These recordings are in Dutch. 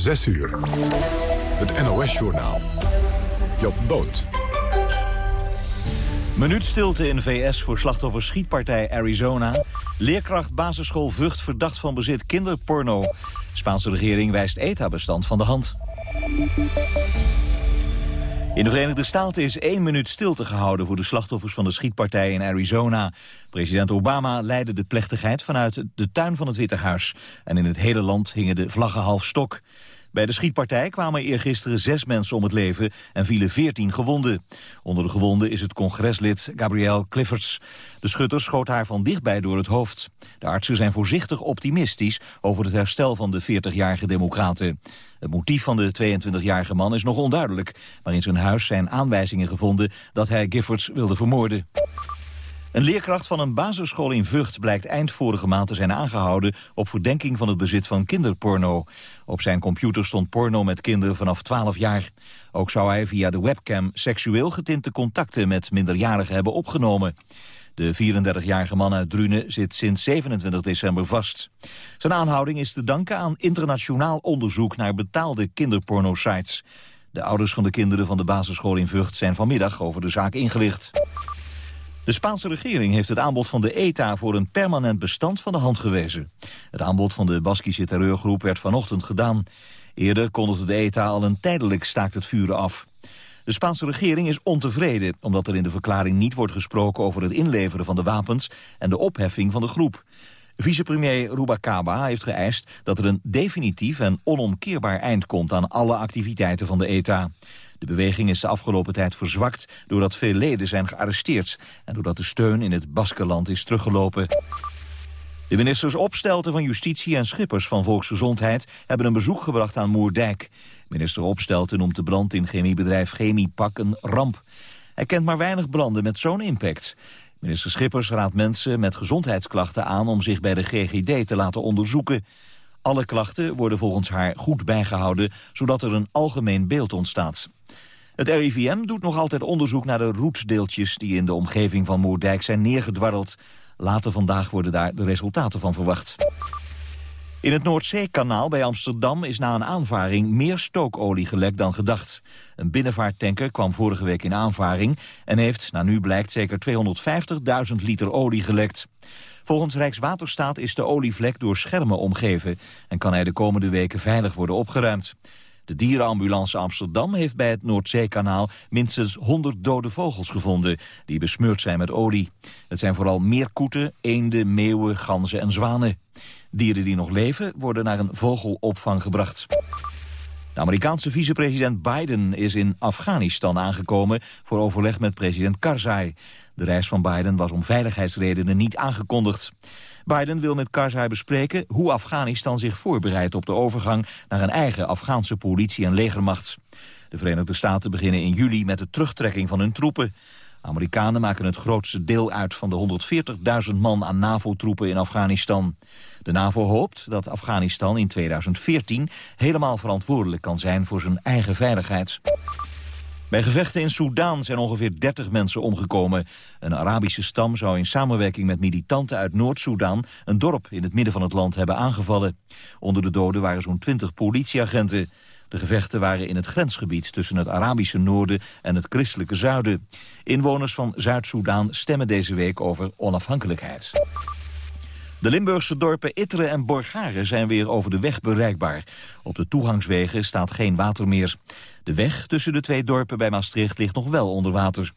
6 uur. Het NOS-journaal. Job Boot. Minuut stilte in VS voor slachtoffer schietpartij Arizona. Leerkracht basisschool Vught verdacht van bezit kinderporno. Spaanse regering wijst ETA-bestand van de hand. In de Verenigde Staten is één minuut stilte gehouden voor de slachtoffers van de schietpartij in Arizona. President Obama leidde de plechtigheid vanuit de tuin van het Witte Huis. En in het hele land hingen de vlaggen half stok. Bij de schietpartij kwamen eergisteren zes mensen om het leven en vielen veertien gewonden. Onder de gewonden is het congreslid Gabrielle Cliffords. De schutter schoot haar van dichtbij door het hoofd. De artsen zijn voorzichtig optimistisch over het herstel van de 40-jarige democraten. Het motief van de 22-jarige man is nog onduidelijk, maar in zijn huis zijn aanwijzingen gevonden dat hij Giffords wilde vermoorden. Een leerkracht van een basisschool in Vught blijkt eind vorige maand te zijn aangehouden op verdenking van het bezit van kinderporno. Op zijn computer stond porno met kinderen vanaf 12 jaar. Ook zou hij via de webcam seksueel getinte contacten met minderjarigen hebben opgenomen. De 34-jarige man uit Drunen zit sinds 27 december vast. Zijn aanhouding is te danken aan internationaal onderzoek naar betaalde kinderporno-sites. De ouders van de kinderen van de basisschool in Vught zijn vanmiddag over de zaak ingelicht. De Spaanse regering heeft het aanbod van de ETA voor een permanent bestand van de hand gewezen. Het aanbod van de Baskische terreurgroep werd vanochtend gedaan. Eerder kondigde de ETA al een tijdelijk staakt het vuren af. De Spaanse regering is ontevreden omdat er in de verklaring niet wordt gesproken over het inleveren van de wapens en de opheffing van de groep. Vicepremier Rubacaba heeft geëist dat er een definitief en onomkeerbaar eind komt aan alle activiteiten van de ETA. De beweging is de afgelopen tijd verzwakt doordat veel leden zijn gearresteerd... en doordat de steun in het Baskeland is teruggelopen. De ministers Opstelten van Justitie en Schippers van Volksgezondheid... hebben een bezoek gebracht aan Moerdijk. Minister Opstelten noemt de brand in chemiebedrijf Chemiepak een ramp. Hij kent maar weinig branden met zo'n impact. Minister Schippers raadt mensen met gezondheidsklachten aan... om zich bij de GGD te laten onderzoeken. Alle klachten worden volgens haar goed bijgehouden... zodat er een algemeen beeld ontstaat. Het RIVM doet nog altijd onderzoek naar de roetsdeeltjes... die in de omgeving van Moerdijk zijn neergedwarreld. Later vandaag worden daar de resultaten van verwacht. In het Noordzeekanaal bij Amsterdam is na een aanvaring meer stookolie gelekt dan gedacht. Een binnenvaarttanker kwam vorige week in aanvaring en heeft, naar nu blijkt, zeker 250.000 liter olie gelekt. Volgens Rijkswaterstaat is de olievlek door schermen omgeven en kan hij de komende weken veilig worden opgeruimd. De dierenambulance Amsterdam heeft bij het Noordzeekanaal minstens 100 dode vogels gevonden die besmeurd zijn met olie. Het zijn vooral meerkoeten, eenden, meeuwen, ganzen en zwanen. Dieren die nog leven worden naar een vogelopvang gebracht. De Amerikaanse vicepresident Biden is in Afghanistan aangekomen voor overleg met president Karzai. De reis van Biden was om veiligheidsredenen niet aangekondigd. Biden wil met Karzai bespreken hoe Afghanistan zich voorbereidt op de overgang naar een eigen Afghaanse politie- en legermacht. De Verenigde Staten beginnen in juli met de terugtrekking van hun troepen. Amerikanen maken het grootste deel uit van de 140.000 man aan NAVO-troepen in Afghanistan. De NAVO hoopt dat Afghanistan in 2014 helemaal verantwoordelijk kan zijn voor zijn eigen veiligheid. Bij gevechten in Soedan zijn ongeveer 30 mensen omgekomen. Een Arabische stam zou in samenwerking met militanten uit Noord-Soedan... een dorp in het midden van het land hebben aangevallen. Onder de doden waren zo'n 20 politieagenten. De gevechten waren in het grensgebied tussen het Arabische noorden en het christelijke zuiden. Inwoners van Zuid-Soedan stemmen deze week over onafhankelijkheid. De Limburgse dorpen Itteren en Borgaren zijn weer over de weg bereikbaar. Op de toegangswegen staat geen water meer. De weg tussen de twee dorpen bij Maastricht ligt nog wel onder water.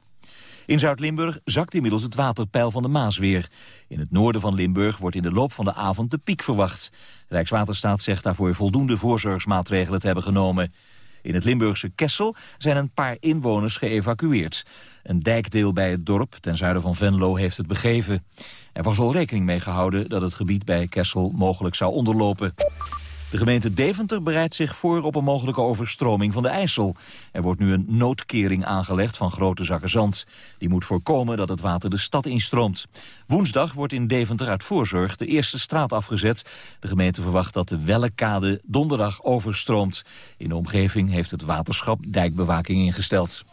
In Zuid-Limburg zakt inmiddels het waterpeil van de Maas weer. In het noorden van Limburg wordt in de loop van de avond de piek verwacht. Rijkswaterstaat zegt daarvoor voldoende voorzorgsmaatregelen te hebben genomen. In het Limburgse Kessel zijn een paar inwoners geëvacueerd. Een dijkdeel bij het dorp, ten zuiden van Venlo, heeft het begeven. Er was al rekening mee gehouden dat het gebied bij Kessel mogelijk zou onderlopen. De gemeente Deventer bereidt zich voor op een mogelijke overstroming van de IJssel. Er wordt nu een noodkering aangelegd van grote zakken zand. Die moet voorkomen dat het water de stad instroomt. Woensdag wordt in Deventer uit voorzorg de eerste straat afgezet. De gemeente verwacht dat de Wellekade donderdag overstroomt. In de omgeving heeft het waterschap dijkbewaking ingesteld.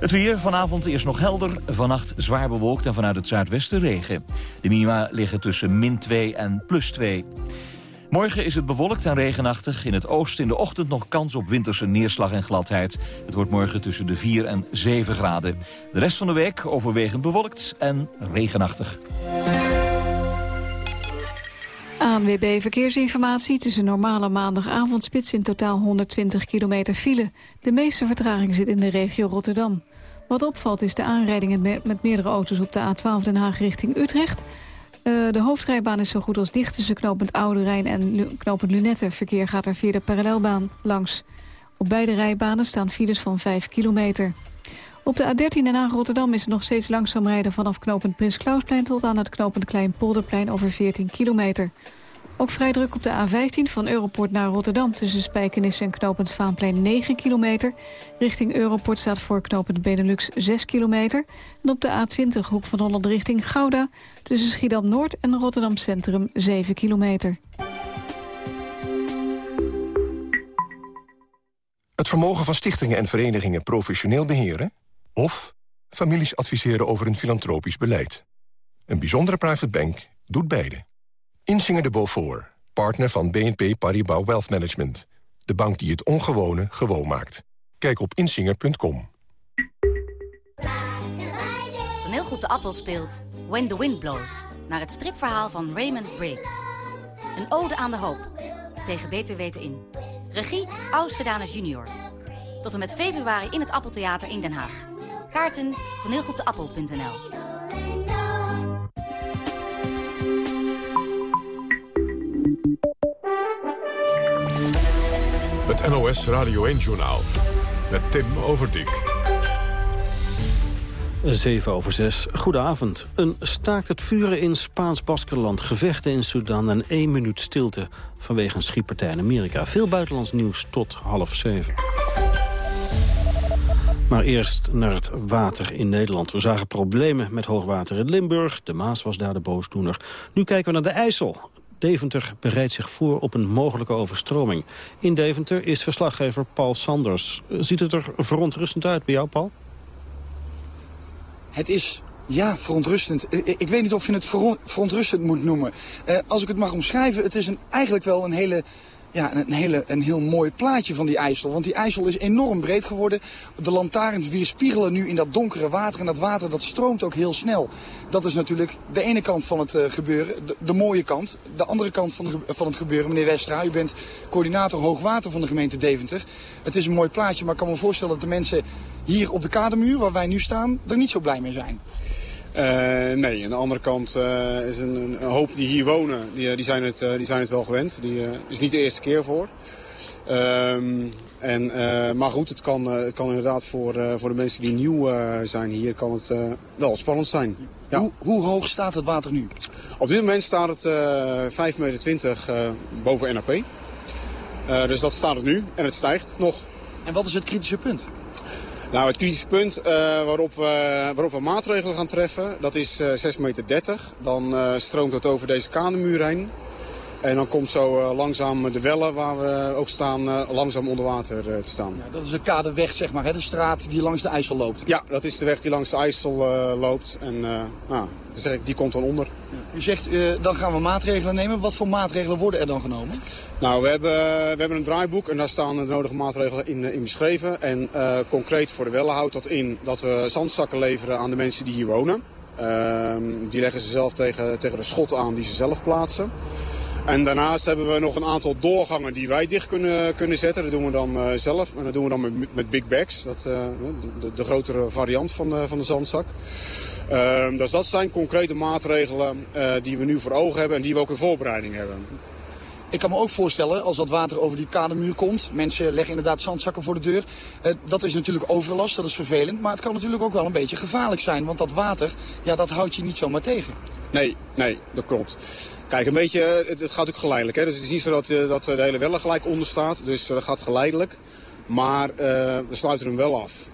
Het weer vanavond is nog helder, vannacht zwaar bewolkt en vanuit het zuidwesten regen. De minima liggen tussen min 2 en plus 2. Morgen is het bewolkt en regenachtig. In het oosten in de ochtend nog kans op winterse neerslag en gladheid. Het wordt morgen tussen de 4 en 7 graden. De rest van de week overwegend bewolkt en regenachtig. ANWB Verkeersinformatie. Het is een normale maandagavondspits in totaal 120 kilometer file. De meeste vertraging zit in de regio Rotterdam. Wat opvalt is de aanrijding met meerdere auto's op de A12 Den Haag richting Utrecht. Uh, de hoofdrijbaan is zo goed als dicht tussen knooppunt Oude Rijn en knooppunt Lunette. Verkeer gaat er via de parallelbaan langs. Op beide rijbanen staan files van 5 kilometer. Op de A13 Den Haag Rotterdam is het nog steeds langzaam rijden... vanaf knooppunt Prins Klausplein tot aan het knooppunt Kleinpolderplein over 14 kilometer. Ook vrij druk op de A15 van Europort naar Rotterdam... tussen Spijkenisse en knooppunt Vaanplein 9 kilometer. Richting Europort staat voor knooppunt Benelux 6 kilometer. En op de A20 Hoek van Holland richting Gouda... tussen Schiedam-Noord en Rotterdam Centrum 7 kilometer. Het vermogen van stichtingen en verenigingen professioneel beheren... of families adviseren over een filantropisch beleid. Een bijzondere private bank doet beide. Insinger de Beaufort, partner van BNP Paribas Wealth Management. De bank die het ongewone gewoon maakt. Kijk op insinger.com. Toneelgroep De Appel speelt When the Wind Blows... naar het stripverhaal van Raymond Briggs. Een ode aan de hoop. Tegen beter weten in. Regie Aus junior. Tot en met februari in het Appeltheater in Den Haag. Kaarten toneelgroepdeappel.nl Het NOS Radio 1-journaal met Tim Overdijk. 7 over 6. Goedenavond. Een staakt het vuren in Spaans-Baskerland, gevechten in Sudan... en één minuut stilte vanwege een schietpartij in Amerika. Veel buitenlands nieuws tot half 7. Maar eerst naar het water in Nederland. We zagen problemen met hoogwater in Limburg. De Maas was daar de boosdoener. Nu kijken we naar de IJssel. Deventer bereidt zich voor op een mogelijke overstroming. In Deventer is verslaggever Paul Sanders. Ziet het er verontrustend uit bij jou, Paul? Het is ja, verontrustend. Ik weet niet of je het verontrustend moet noemen. Eh, als ik het mag omschrijven, het is een, eigenlijk wel een hele ja, een, hele, een heel mooi plaatje van die IJssel. Want die IJssel is enorm breed geworden. De lantaarns weerspiegelen nu in dat donkere water. En dat water dat stroomt ook heel snel. Dat is natuurlijk de ene kant van het uh, gebeuren, de, mooie kant. De andere kant van, van het gebeuren, meneer Westra. U bent coördinator hoogwater van de gemeente Deventer. Het is een mooi plaatje, maar ik kan me voorstellen dat de mensen hier op de kademuur, waar wij nu staan, er niet zo blij mee zijn. Uh, nee, aan de andere kant uh, is een, een, hoop die hier wonen, die, die, zijn, het, uh, die zijn het wel gewend. Die is niet de eerste keer voor. Um, en, maar goed, het kan, het kan inderdaad voor, voor de mensen die nieuw zijn hier, kan het wel spannend zijn. Ja. Hoe, hoe, hoog staat het water nu? Op dit moment staat het 5,20 meter boven NAP. dus dat staat het nu en het stijgt nog. En wat is het kritische punt? Nou, het kritische punt uh, waarop, we, waarop maatregelen gaan treffen, dat is uh, eh, 6,30 meter. Dan uh, stroomt het over deze kanemuur heen. En dan komt zo langzaam de Welle, waar we ook staan, langzaam onder water te staan. Ja, dat is de kadeweg, zeg maar, hè? de straat die langs de IJssel loopt. Ja, dat is de weg die langs de IJssel loopt. En nou, ik, die komt dan onder. U zegt, dan gaan we maatregelen nemen. Wat voor maatregelen worden er dan genomen? Nou, we hebben, we hebben een draaiboek en daar staan de nodige maatregelen in, in beschreven. En concreet voor de Welle houdt dat in dat we zandzakken leveren aan de mensen die hier wonen. Uh, die leggen ze zelf tegen, tegen de schot aan die ze zelf plaatsen. En daarnaast hebben we nog een aantal doorgangen die wij dicht kunnen, kunnen zetten. Dat doen we dan uh, zelf. En dat doen we dan met, met big bags. Dat, uh, de, de, grotere variant van de, van de zandzak. Uh, dus dat zijn concrete maatregelen uh, die we nu voor ogen hebben en die we ook in voorbereiding hebben. Ik kan me ook voorstellen, als dat water over die kademuur komt... mensen leggen inderdaad zandzakken voor de deur. Dat is natuurlijk overlast, dat is vervelend. Maar het kan natuurlijk ook wel een beetje gevaarlijk zijn. Want dat water, ja, dat houdt je niet zomaar tegen. Nee, nee, dat klopt. Kijk, een beetje, het, het gaat ook geleidelijk. Hè? Dus het is niet zo dat, dat de hele welle gelijk onder staat. Dus dat gaat geleidelijk. Maar we sluiten hem wel af.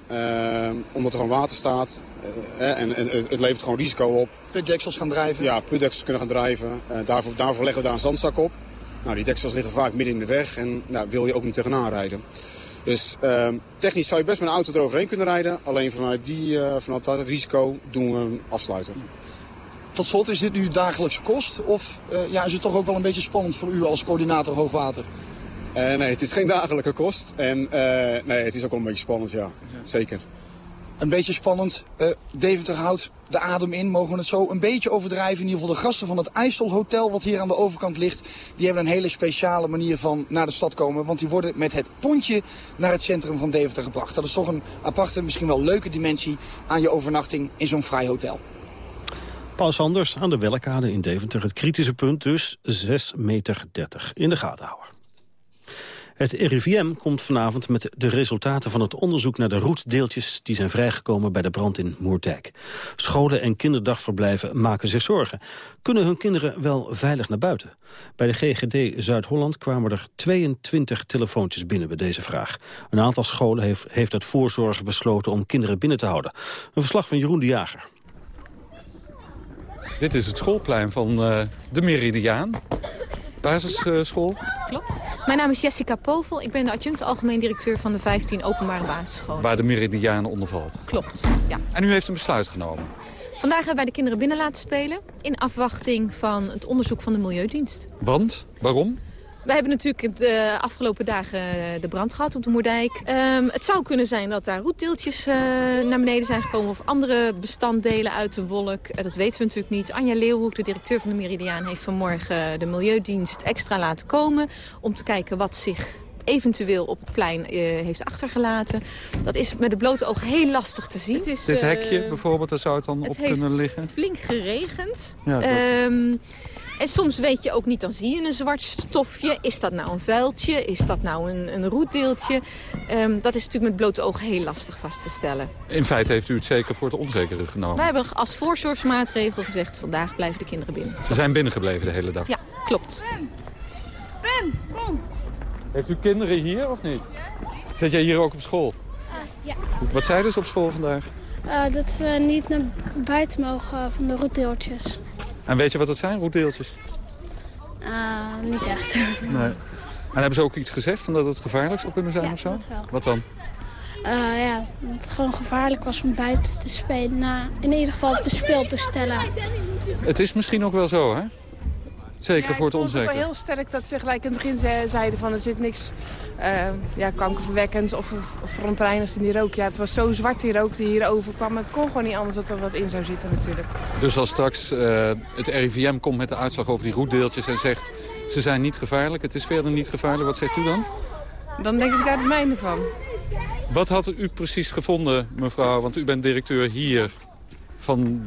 Omdat er gewoon water staat. En, en, het levert gewoon risico op. Putdeksels gaan drijven? Ja, putdeksels kunnen gaan drijven. daarvoor, daarvoor leggen we daar een zandzak op. Nou, die deksels liggen vaak midden in de weg en nou, wil je ook niet tegenaan rijden. Dus ehm, technisch zou je best met een auto eroverheen kunnen rijden. Alleen vanuit, die, vanuit dat risico doen we hem afsluiten. Tot slot, is dit nu dagelijkse kost? Of ja, is het toch ook wel een beetje spannend voor u als coördinator hoogwater? nee, het is geen dagelijke kost. En nee, het is ook wel een beetje spannend, ja. Zeker een beetje spannend. Deventer houdt de adem in, mogen we het zo een beetje overdrijven. In ieder geval de gasten van het IJssel Hotel, wat hier aan de overkant ligt... die hebben een hele speciale manier van naar de stad komen. Want die worden met het pontje naar het centrum van Deventer gebracht. Dat is toch een aparte, misschien wel leuke dimensie aan je overnachting in zo'n vrij hotel. Paul Sanders aan de Wellekade in Deventer. Het kritische punt dus 6,30 meter in de gaten houden. Het RIVM komt vanavond met de resultaten van het onderzoek naar de roetdeeltjes die zijn vrijgekomen bij de brand in Moerdijk. Scholen en kinderdagverblijven maken zich zorgen. Kunnen hun kinderen wel veilig naar buiten? Bij de GGD Zuid-Holland kwamen er 22 telefoontjes binnen bij deze vraag. Een aantal scholen heeft, heeft uit voorzorg besloten om kinderen binnen te houden. Een verslag van Jeroen de Jager. Dit is het schoolplein van uh, de Meridiaan basisschool? Klopt. Mijn naam is Jessica Povel. Ik ben de adjunct algemeen directeur van de 15 openbare basisscholen. Waar de Meridianen onder valt? Klopt, ja. En u heeft een besluit genomen? Vandaag hebben wij de kinderen binnen laten spelen... in afwachting van het onderzoek van de Milieudienst. Want? Waarom? We hebben natuurlijk de eh, afgelopen dagen eh, de brand gehad op de Moerdijk. Um, het zou kunnen zijn dat daar roetdeeltjes uh, naar beneden zijn gekomen... of andere bestanddelen uit de wolk. dat weten we natuurlijk niet. Anja Leeuwhoek, de directeur van de Meridiaan... heeft vanmorgen de Milieudienst extra laten komen... om te kijken wat zich eventueel op het plein heeft achtergelaten. Dat is met het blote oog heel lastig te zien. Is, Dit hekje bijvoorbeeld, daar zou het dan op kunnen liggen? flink geregend. Ja, ehm, en soms weet je ook niet, dan zie je een zwart stofje. Is dat nou een vuiltje? Is dat nou een, een roetdeeltje? Ehm, dat is natuurlijk met blote oog heel lastig vast te stellen. In feite heeft u het zeker voor het onzekere genomen? Wij hebben als voorzorgsmaatregel gezegd... vandaag blijven de kinderen binnen. Ze zijn binnengebleven de hele dag? Ja, klopt. Ben, ben kom. Heeft u kinderen hier of niet? Zit jij hier ook op school? Uh, ja. Wat zeiden ze op school vandaag? Uh, dat we niet naar buiten mogen van de roetdeeltjes. En weet je wat dat zijn, roetdeeltjes? Uh, niet echt. Nee. En hebben ze ook iets gezegd van dat het gevaarlijk zou kunnen zijn ja, of zo? Dat wel. Wat dan? Uh, ja, dat het gewoon gevaarlijk was om buiten te spelen. Nou, in ieder geval op de speeltoestellen. Het is misschien ook wel zo, hè? Zeker voor het onzeker. Ik vond het wel heel sterk dat ze gelijk in het begin zeiden van er zit niks uh, ja, kankerverwekkends of, of verontreinigends in die rook. Ja, het was zo zwart die rook die hier overkwam. Het kon gewoon niet anders dat er wat in zou zitten natuurlijk. Dus als straks uh, het RIVM komt met de uitslag over die roetdeeltjes en zegt ze zijn niet gevaarlijk, het is verder niet gevaarlijk, wat zegt u dan? Dan denk ik daar het mijne van. Wat had u precies gevonden, mevrouw? Want u bent directeur hier van,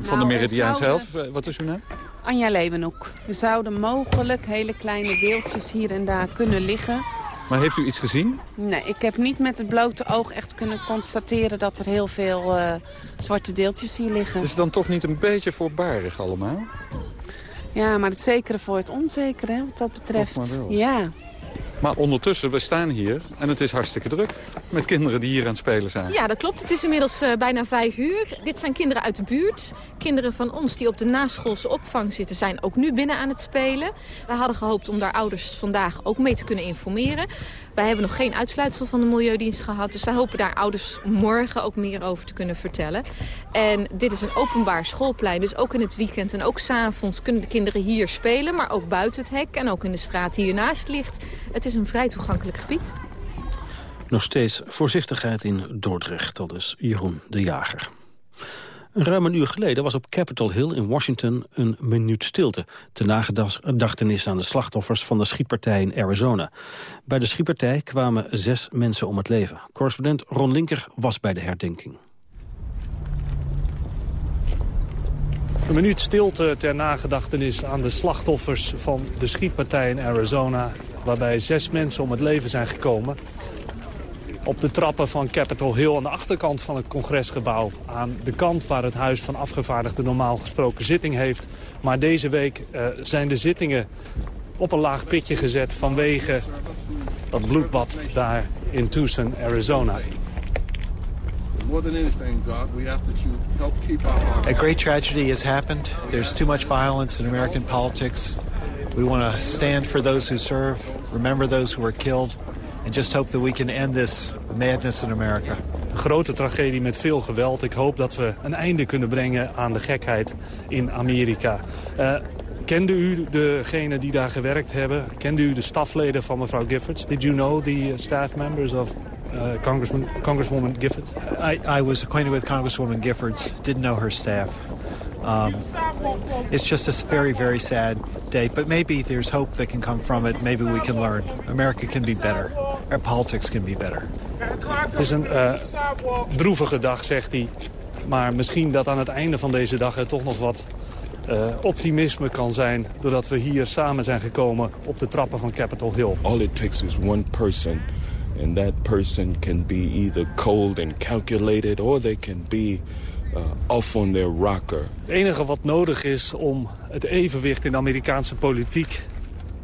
van de nou, Meridiaan zelf. Wat is uw naam? Anja Leeuwenhoek. We zouden mogelijk hele kleine deeltjes hier en daar kunnen liggen. Maar heeft u iets gezien? Nee, ik heb niet met het blote oog echt kunnen constateren dat er heel veel uh, zwarte deeltjes hier liggen. Is het dan toch niet een beetje voorbarig allemaal? Ja, maar het zekere voor het onzekere, wat dat betreft. Ja. Maar ondertussen, we staan hier en het is hartstikke druk. Met kinderen die hier aan het spelen zijn. Ja, dat klopt. Het is inmiddels uh, bijna vijf uur. Dit zijn kinderen uit de buurt. Kinderen van ons die op de naschoolse opvang zitten... zijn ook nu binnen aan het spelen. We hadden gehoopt om daar ouders vandaag ook mee te kunnen informeren. Wij hebben nog geen uitsluitsel van de Milieudienst gehad. Dus wij hopen daar ouders morgen ook meer over te kunnen vertellen. En dit is een openbaar schoolplein. Dus ook in het weekend en ook s'avonds kunnen de kinderen hier spelen. Maar ook buiten het hek en ook in de straat die hiernaast ligt. Het is een vrij toegankelijk gebied. Nog steeds voorzichtigheid in Dordrecht, dat is Jeroen de Jager. Ruim een uur geleden was op Capitol Hill in Washington een minuut stilte... te nagedachtenis aan de slachtoffers van de schietpartij in Arizona. Bij de schietpartij kwamen zes mensen om het leven. Correspondent Ron Linker was bij de herdenking. Een minuut stilte ter nagedachtenis aan de slachtoffers van de schietpartij in Arizona... waarbij zes mensen om het leven zijn gekomen op de trappen van Capitol Hill aan de achterkant van het congresgebouw. Aan de kant waar het Huis van Afgevaardigden normaal gesproken zitting heeft. Maar deze week uh, zijn de zittingen op een laag pitje gezet vanwege dat bloedbad daar in Tucson, Arizona. A great tragedy has happened. There's too much violence in American politics. We want to stand for those who serve, remember those who were killed and just hope that we can end this madness in America. grote tragedie met veel geweld. Ik hoop dat we een einde kunnen brengen aan de gekheid in Amerika. Uh, kende u degene die daar gewerkt hebben? Kende u de stafleden van mevrouw Giffords? Did you know the staff members of uh, Congressman, Congresswoman Giffords? I, I was acquainted with Congresswoman Giffords. Didn't know her staff. Um, it's just a very, very sad day. But maybe there's hope that can come from it. Maybe we can learn. America can be better. Our politics can be better. Het is een uh, droevige dag, zegt hij. Maar misschien dat aan het einde van deze dag er toch nog wat uh, optimisme kan zijn... doordat we hier samen zijn gekomen op de trappen van Capitol Hill. All it takes is one person. And that person can be either cold and calculated... or they can be uh, off on their rocker. Het enige wat nodig is om het evenwicht in de Amerikaanse politiek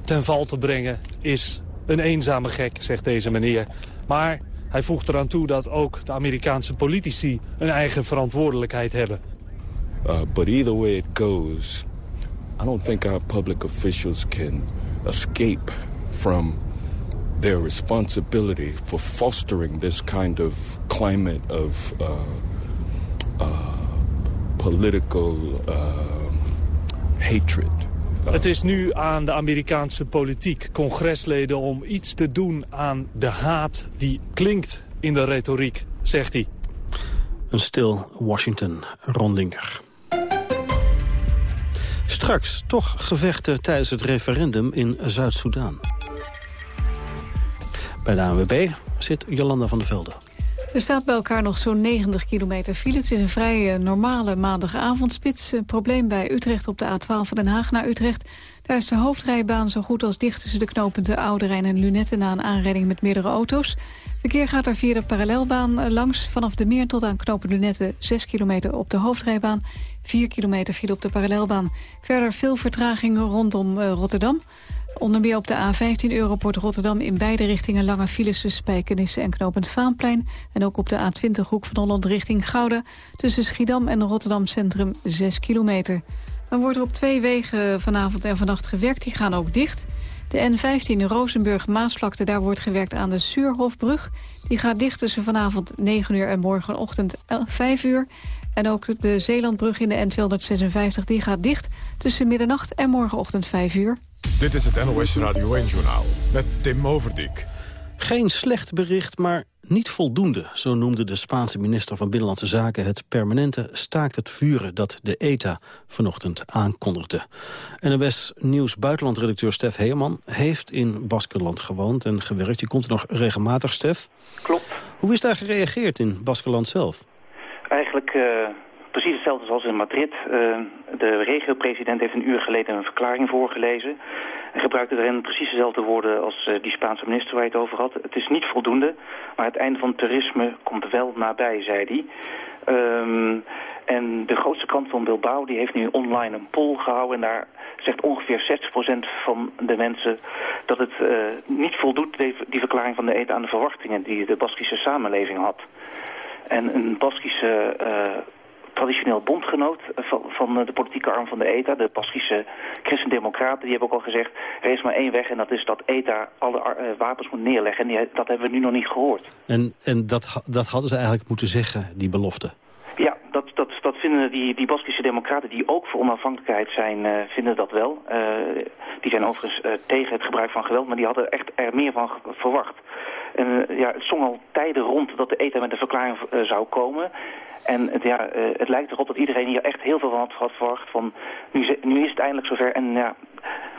ten val te brengen... is een eenzame gek, zegt deze meneer. Maar hij voegt eraan toe dat ook de Amerikaanse politici een eigen verantwoordelijkheid hebben. Uh, but either way it goes, I don't think our public officials can escape from their responsibility for fostering this kind of climate of uh, uh, political uh, hatred. Het is nu aan de Amerikaanse politiek, congresleden, om iets te doen aan de haat die klinkt in de retoriek, zegt hij. Een stil Washington, Rondinger. Straks toch gevechten tijdens het referendum in Zuid-Soedan. Bij de ANWB zit Jolanda van der Velde. Er staat bij elkaar nog zo'n 90 kilometer file. Het is een vrij eh, normale maandagavondspits. Een probleem bij Utrecht op de A12 van Den Haag naar Utrecht. Daar is de hoofdrijbaan zo goed als dicht tussen de knooppunten Oude Rijn en Lunetten... na een aanrijding met meerdere auto's. Verkeer gaat er via de parallelbaan eh, langs. Vanaf de Meer tot aan knopen Lunetten 6 kilometer op de hoofdrijbaan. 4 kilometer file op de parallelbaan. Verder veel vertragingen rondom Rotterdam. Onder meer op de A15 Europort Rotterdam in beide richtingen lange files tussen Spijkenisse en Knopend Vaanplein. En ook op de A20 Hoek van Holland richting Gouda tussen Schiedam en Rotterdam Centrum 6 kilometer. Dan wordt er op twee wegen vanavond en vannacht gewerkt. Die gaan ook dicht. De N15 Rozenburg-Maasvlakte, daar wordt gewerkt aan de Suurhofbrug. Die gaat dicht tussen vanavond 9 uur en morgenochtend 5 uur. En ook de Zeelandbrug in de N256 die gaat dicht tussen middernacht en morgenochtend 5 uur. Dit is het NOS Radio 1-journaal met Tim Overdijk. Geen slecht bericht, maar niet voldoende. Zo noemde de Spaanse minister van Binnenlandse Zaken... het permanente staakt het vuren dat de ETA vanochtend aankondigde. NOS Nieuws buitenlandredacteur Stef Heerman... heeft in Baskeland gewoond en gewerkt. Je komt er nog regelmatig, Stef. Klopt. Hoe is daar gereageerd in Baskeland zelf? Eigenlijk uh, precies hetzelfde zoals in Madrid. Uh, de regio-president heeft een uur geleden een verklaring voorgelezen. En gebruikte erin precies dezelfde woorden als uh, die Spaanse minister waar je het over had. Het is niet voldoende, maar het einde van toerisme komt wel nabij, zei hij. Um, en de grootste krant van Bilbao die heeft nu online een poll gehouden. En daar zegt ongeveer 60% van de mensen dat het uh, niet voldoet, die verklaring van de ETA aan de verwachtingen die de Baskische samenleving had. En een Baskische uh, traditioneel bondgenoot van, van, de politieke arm van de ETA, de Baskische Christendemocraten, die hebben ook al gezegd, er is maar één weg en dat is dat ETA alle uh, wapens moet neerleggen. En dat hebben we nu nog niet gehoord. En, en dat, dat hadden ze eigenlijk moeten zeggen, die belofte? Ja, dat, dat, dat die, die Baskische democraten die ook voor onafhankelijkheid zijn, uh, vinden dat wel. Uh, die zijn overigens uh, tegen het gebruik van geweld, maar die hadden echt er meer van verwacht. En ja, het zong al tijden rond dat de ETA met een verklaring zou komen. En het, ja, het lijkt erop dat iedereen hier echt heel veel van had, had verwacht. Van, nu, nu is het eindelijk zover. En ja,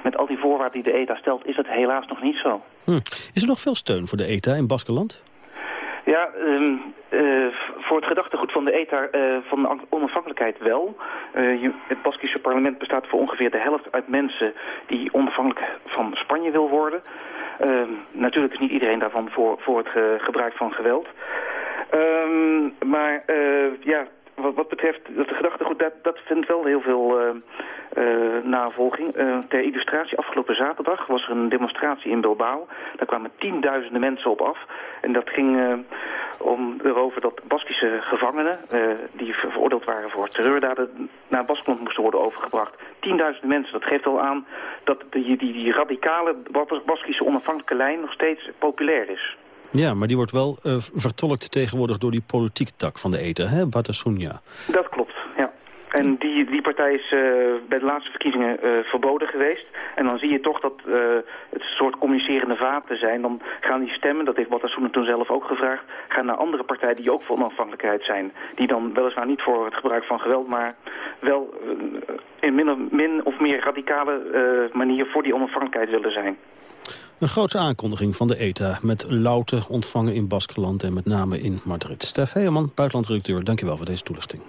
met al die voorwaarden die de ETA stelt, is het helaas nog niet zo. Hm. Is er nog veel steun voor de ETA in Baskeland? Ja, um, uh, voor het gedachtegoed van de ETA uh, van de onafhankelijkheid wel. Je, het Baskische parlement bestaat voor ongeveer de helft uit mensen die onafhankelijk van Spanje wil worden. natuurlijk is niet iedereen daarvan voor, voor het ge gebruik van geweld. Um, maar ja, wat, wat betreft het gedachtegoed, dat, dat vindt wel heel veel uh, uh, navolging. Uh, ter illustratie, afgelopen zaterdag was er een demonstratie in Bilbao. Daar kwamen tienduizenden mensen op af. En dat ging om erover dat Baskische gevangenen, die veroordeeld waren voor terreurdaden, naar Baskeland moesten worden overgebracht. Tienduizenden mensen, dat geeft al aan dat die, die, die radicale Baskische onafhankelijke lijn nog steeds populair is. Ja, maar die wordt wel uh, vertolkt tegenwoordig door die politieke tak van de ETA, hè, Batasuna. Dat klopt, ja. En die, die partij is uh, bij de laatste verkiezingen uh, verboden geweest. En dan zie je toch dat het een soort communicerende vaten zijn. Dan gaan die stemmen, dat heeft Batasuna toen zelf ook gevraagd... gaan naar andere partijen die ook voor onafhankelijkheid zijn. Die dan weliswaar niet voor het gebruik van geweld... maar wel in min of, min of meer radicale manier voor die onafhankelijkheid willen zijn. Een grote aankondiging van de ETA met louter ontvangen in Baskeland en met name in Madrid. Stef Heeman, buitenlandredacteur, dankjewel voor deze toelichting.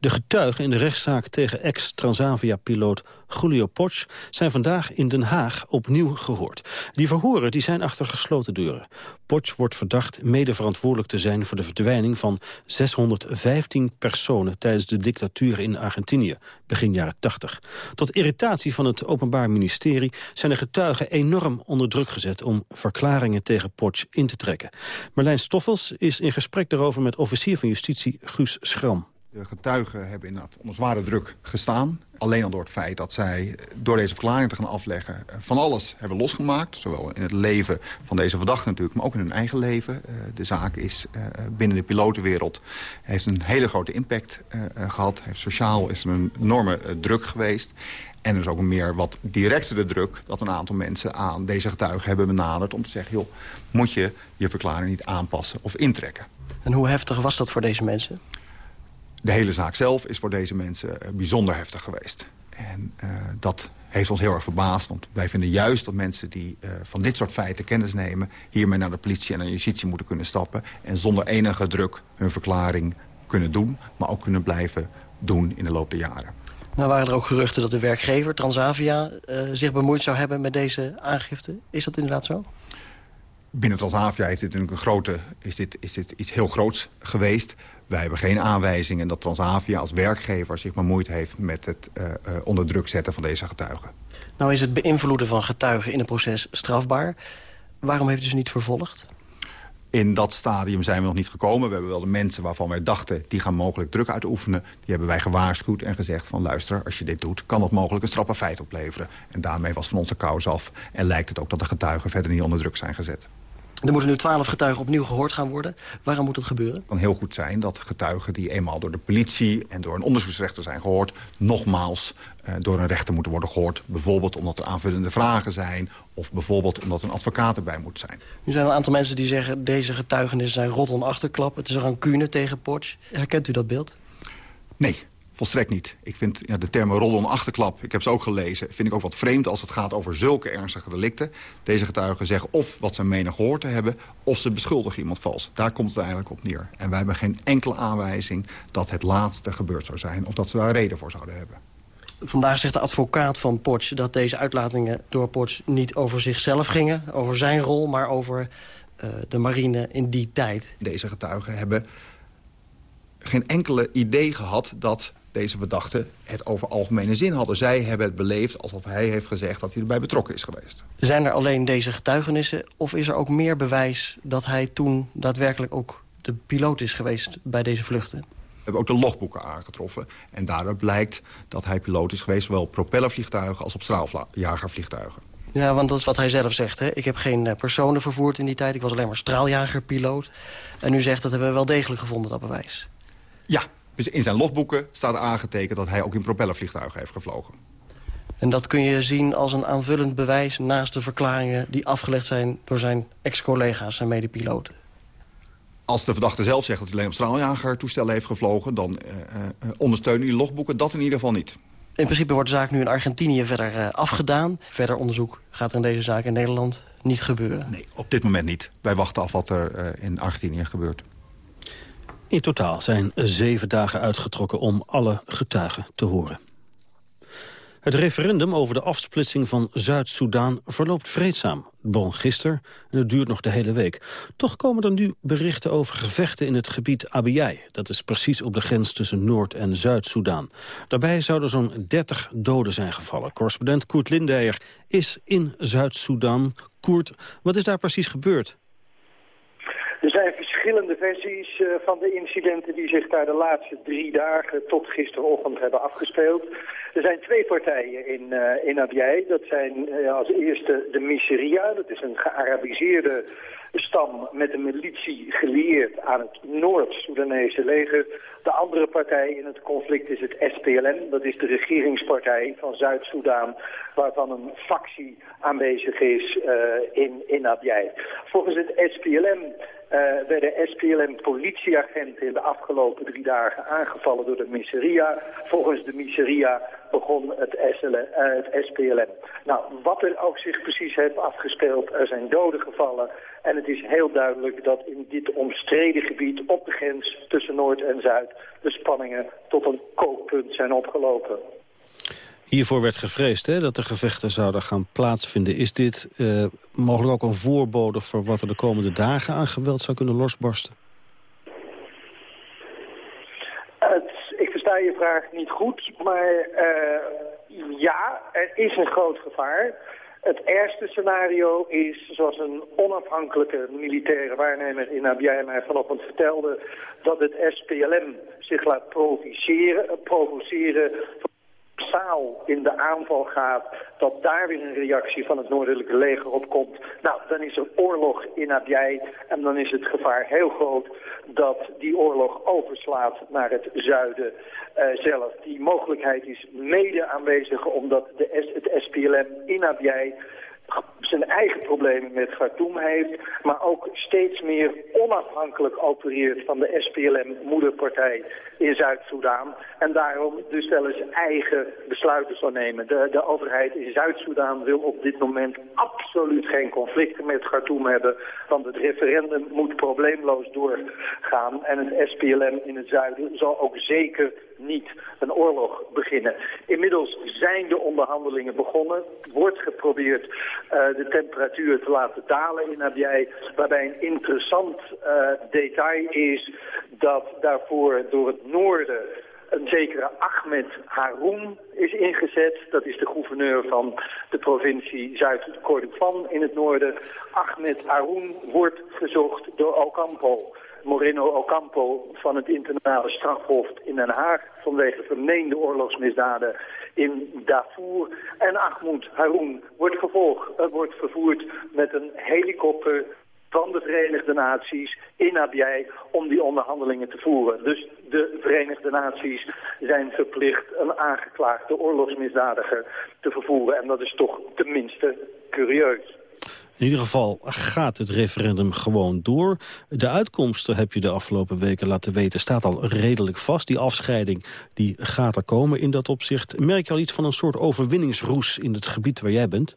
De getuigen in de rechtszaak tegen ex-Transavia-piloot Julio Potsch zijn vandaag in Den Haag opnieuw gehoord. Die verhoren die zijn achter gesloten deuren. Potsch wordt verdacht mede verantwoordelijk te zijn voor de verdwijning van 615 personen tijdens de dictatuur in Argentinië, begin jaren 80. Tot irritatie van het Openbaar Ministerie zijn de getuigen enorm onder druk gezet om verklaringen tegen Potsch in te trekken. Marlijn Stoffels is in gesprek daarover met officier van justitie Guus Schram. De getuigen hebben inderdaad onder zware druk gestaan. Alleen al door het feit dat zij door deze verklaring te gaan afleggen... van alles hebben losgemaakt. Zowel in het leven van deze verdachte natuurlijk, maar ook in hun eigen leven. Eh, de zaak is eh, binnen de pilotenwereld heeft een hele grote impact gehad. Sociaal is er een enorme druk geweest. En er is ook een meer wat directere druk... dat een aantal mensen aan deze getuigen hebben benaderd... om te zeggen, joh, moet je je verklaring niet aanpassen of intrekken. En hoe heftig was dat voor deze mensen? De hele zaak zelf is voor deze mensen eh, bijzonder heftig geweest. En uh, dat heeft ons heel erg verbaasd. Want wij vinden juist dat mensen die uh, van dit soort feiten kennis nemen... hiermee naar de politie en naar de justitie moeten kunnen stappen... en zonder enige druk hun verklaring kunnen doen... maar ook kunnen blijven doen in de loop der jaren. Nou waren er ook geruchten dat de werkgever, Transavia... Uh, zich bemoeid zou hebben met deze aangifte. Is dat inderdaad zo? Binnen Transavia is dit natuurlijk een grote, is dit, is dit iets heel groots geweest. Wij hebben geen aanwijzingen dat Transavia als werkgever zich bemoeid heeft... met het uh, onder druk zetten van deze getuigen. Nou is het beïnvloeden van getuigen in een proces strafbaar. Waarom heeft u ze niet vervolgd? In dat stadium zijn we nog niet gekomen. We hebben wel de mensen waarvan wij dachten... die gaan mogelijk druk uitoefenen. Die hebben wij gewaarschuwd en gezegd van... luister, als je dit doet, kan dat mogelijk een strafbaar feit opleveren. En daarmee was van onze kous af. En lijkt het ook dat de getuigen verder niet onder druk zijn gezet. Er moeten nu twaalf getuigen opnieuw gehoord gaan worden. Waarom moet dat gebeuren? Het kan heel goed zijn dat getuigen die eenmaal door de politie... en door een onderzoeksrechter zijn gehoord... nogmaals eh, door een rechter moeten worden gehoord. Bijvoorbeeld omdat er aanvullende vragen zijn... of bijvoorbeeld omdat een advocaat erbij moet zijn. Nu zijn er een aantal mensen die zeggen... deze getuigenissen zijn rot om achterklap. Het is een rancune tegen Porsche. Herkent u dat beeld? Nee, Volstrekt niet. Ik vind ja, de termen roddel achterklap, ik heb ze ook gelezen... vind ik ook wat vreemd als het gaat over zulke ernstige delicten. Deze getuigen zeggen of wat ze menen gehoord te hebben... of ze beschuldigen iemand vals. Daar komt het eigenlijk op neer. En wij hebben geen enkele aanwijzing dat het laatste gebeurd zou zijn... of dat ze daar reden voor zouden hebben. Vandaag zegt de advocaat van Porsche dat deze uitlatingen door Porsche niet over zichzelf gingen... over zijn rol, maar over uh, de marine in die tijd. Deze getuigen hebben geen enkele idee gehad dat deze verdachten het over algemene zin hadden. Zij hebben het beleefd alsof hij heeft gezegd dat hij erbij betrokken is geweest. Zijn er alleen deze getuigenissen of is er ook meer bewijs... dat hij toen daadwerkelijk ook de piloot is geweest bij deze vluchten? We hebben ook de logboeken aangetroffen. En daaruit blijkt dat hij piloot is geweest... zowel op propellervliegtuigen als op straaljagervliegtuigen. Ja, want dat is wat hij zelf zegt. Hè? Ik heb geen eh, personen vervoerd in die tijd. Ik was alleen maar straaljagerpiloot. En u zegt dat hebben we wel degelijk gevonden, dat bewijs. Ja, dus in zijn logboeken staat aangetekend dat hij ook in propellervliegtuigen heeft gevlogen. En dat kun je zien als een aanvullend bewijs naast de verklaringen... die afgelegd zijn door zijn ex-collega's en medepiloten. Als de verdachte zelf zegt dat hij alleen op straaljagertoestellen heeft gevlogen... dan uh, uh, ondersteunen die logboeken dat in ieder geval niet. In principe wordt de zaak nu in Argentinië verder uh, afgedaan. Verder onderzoek gaat er in deze zaak in Nederland niet gebeuren. Nee, op dit moment niet. Wij wachten af wat er in Argentinië gebeurt. In totaal zijn zeven dagen uitgetrokken om alle getuigen te horen. Het referendum over de afsplitsing van Zuid-Soedan verloopt vreedzaam. Begon gisteren en het duurt nog de hele week. Toch komen er nu berichten over gevechten in het gebied Abiyai. Dat is precies op de grens tussen Noord- en Zuid-Soedan. Daarbij zouden zo'n 30 doden zijn gevallen. Correspondent Koert Lindeyer is in Zuid-Soedan. Koert, wat is daar precies gebeurd? Er zijn verschillende versies uh, van de incidenten die zich daar de laatste drie dagen tot gisterochtend hebben afgespeeld. Er zijn twee partijen in, uh, in Abyei. Dat zijn uh, als eerste de Miseria, dat is een gearabiseerde stam met een militie gelieerd aan het Noord-Soedanese leger. De andere partij in het conflict is het SPLM, dat is de regeringspartij van Zuid-Soedan, waarvan een factie aanwezig is uh, in, in Abyei. Volgens het SPLM uh, werden SPLM-politieagenten in de afgelopen drie dagen aangevallen door de Miseria. Volgens de Miseria begon het, uh, het SPLM. Nou, wat er ook zich precies heeft afgespeeld, er zijn doden gevallen. En het is heel duidelijk dat in dit omstreden gebied op de grens tussen Noord en Zuid... de spanningen tot een kookpunt zijn opgelopen. Hiervoor werd gevreesd hè, dat de gevechten zouden gaan plaatsvinden. Is dit uh, mogelijk ook een voorbode voor wat er de komende dagen aan geweld zou kunnen losbarsten? Het, versta je vraag niet goed, maar uh, ja, er is een groot gevaar. Het eerste scenario is, zoals een onafhankelijke militaire waarnemer in Abyei mij vanochtend vertelde, dat het SPLM zich laat provoceren, provoceren massaal in de aanval gaat, dat daar weer een reactie van het noordelijke leger op komt. Nou, dan is er oorlog in Abyei en dan is het gevaar heel groot dat die oorlog overslaat naar het zuiden uh, zelf. Die mogelijkheid is mede aanwezig omdat de S het SPLM in Abyei zijn eigen problemen met Khartoum heeft, maar ook steeds meer onafhankelijk opereert van de SPLM-moederpartij in Zuid-Soedan. En daarom dus wel eens eigen besluiten zal nemen. De, de overheid in Zuid-Soedan wil op dit moment absoluut geen conflicten met Khartoum hebben, want het referendum moet probleemloos doorgaan. En het SPLM in het zuiden zal ook zeker niet een oorlog beginnen. Inmiddels zijn de onderhandelingen begonnen. Wordt geprobeerd uh, de temperatuur te laten dalen in Abyei. Waarbij een interessant uh, detail is dat daarvoor door het noorden een zekere Ahmed Haroun is ingezet. Dat is de gouverneur van de provincie Zuid-Kordofan in het noorden. Ahmed Haroun wordt gezocht door Ocampo. Moreno Ocampo van het internationale strafhof in Den Haag vanwege vermeende oorlogsmisdaden in Darfur. En Ahmed Haroun wordt, gevolg, uh, wordt vervoerd met een helikopter van de Verenigde Naties in Abyei om die onderhandelingen te voeren. Dus de Verenigde Naties zijn verplicht een aangeklaagde oorlogsmisdadiger te vervoeren. En dat is toch tenminste curieus. In ieder geval gaat het referendum gewoon door. De uitkomsten, heb je de afgelopen weken laten weten, staat al redelijk vast. Die afscheiding die gaat er komen in dat opzicht. Merk je al iets van een soort overwinningsroes in het gebied waar jij bent?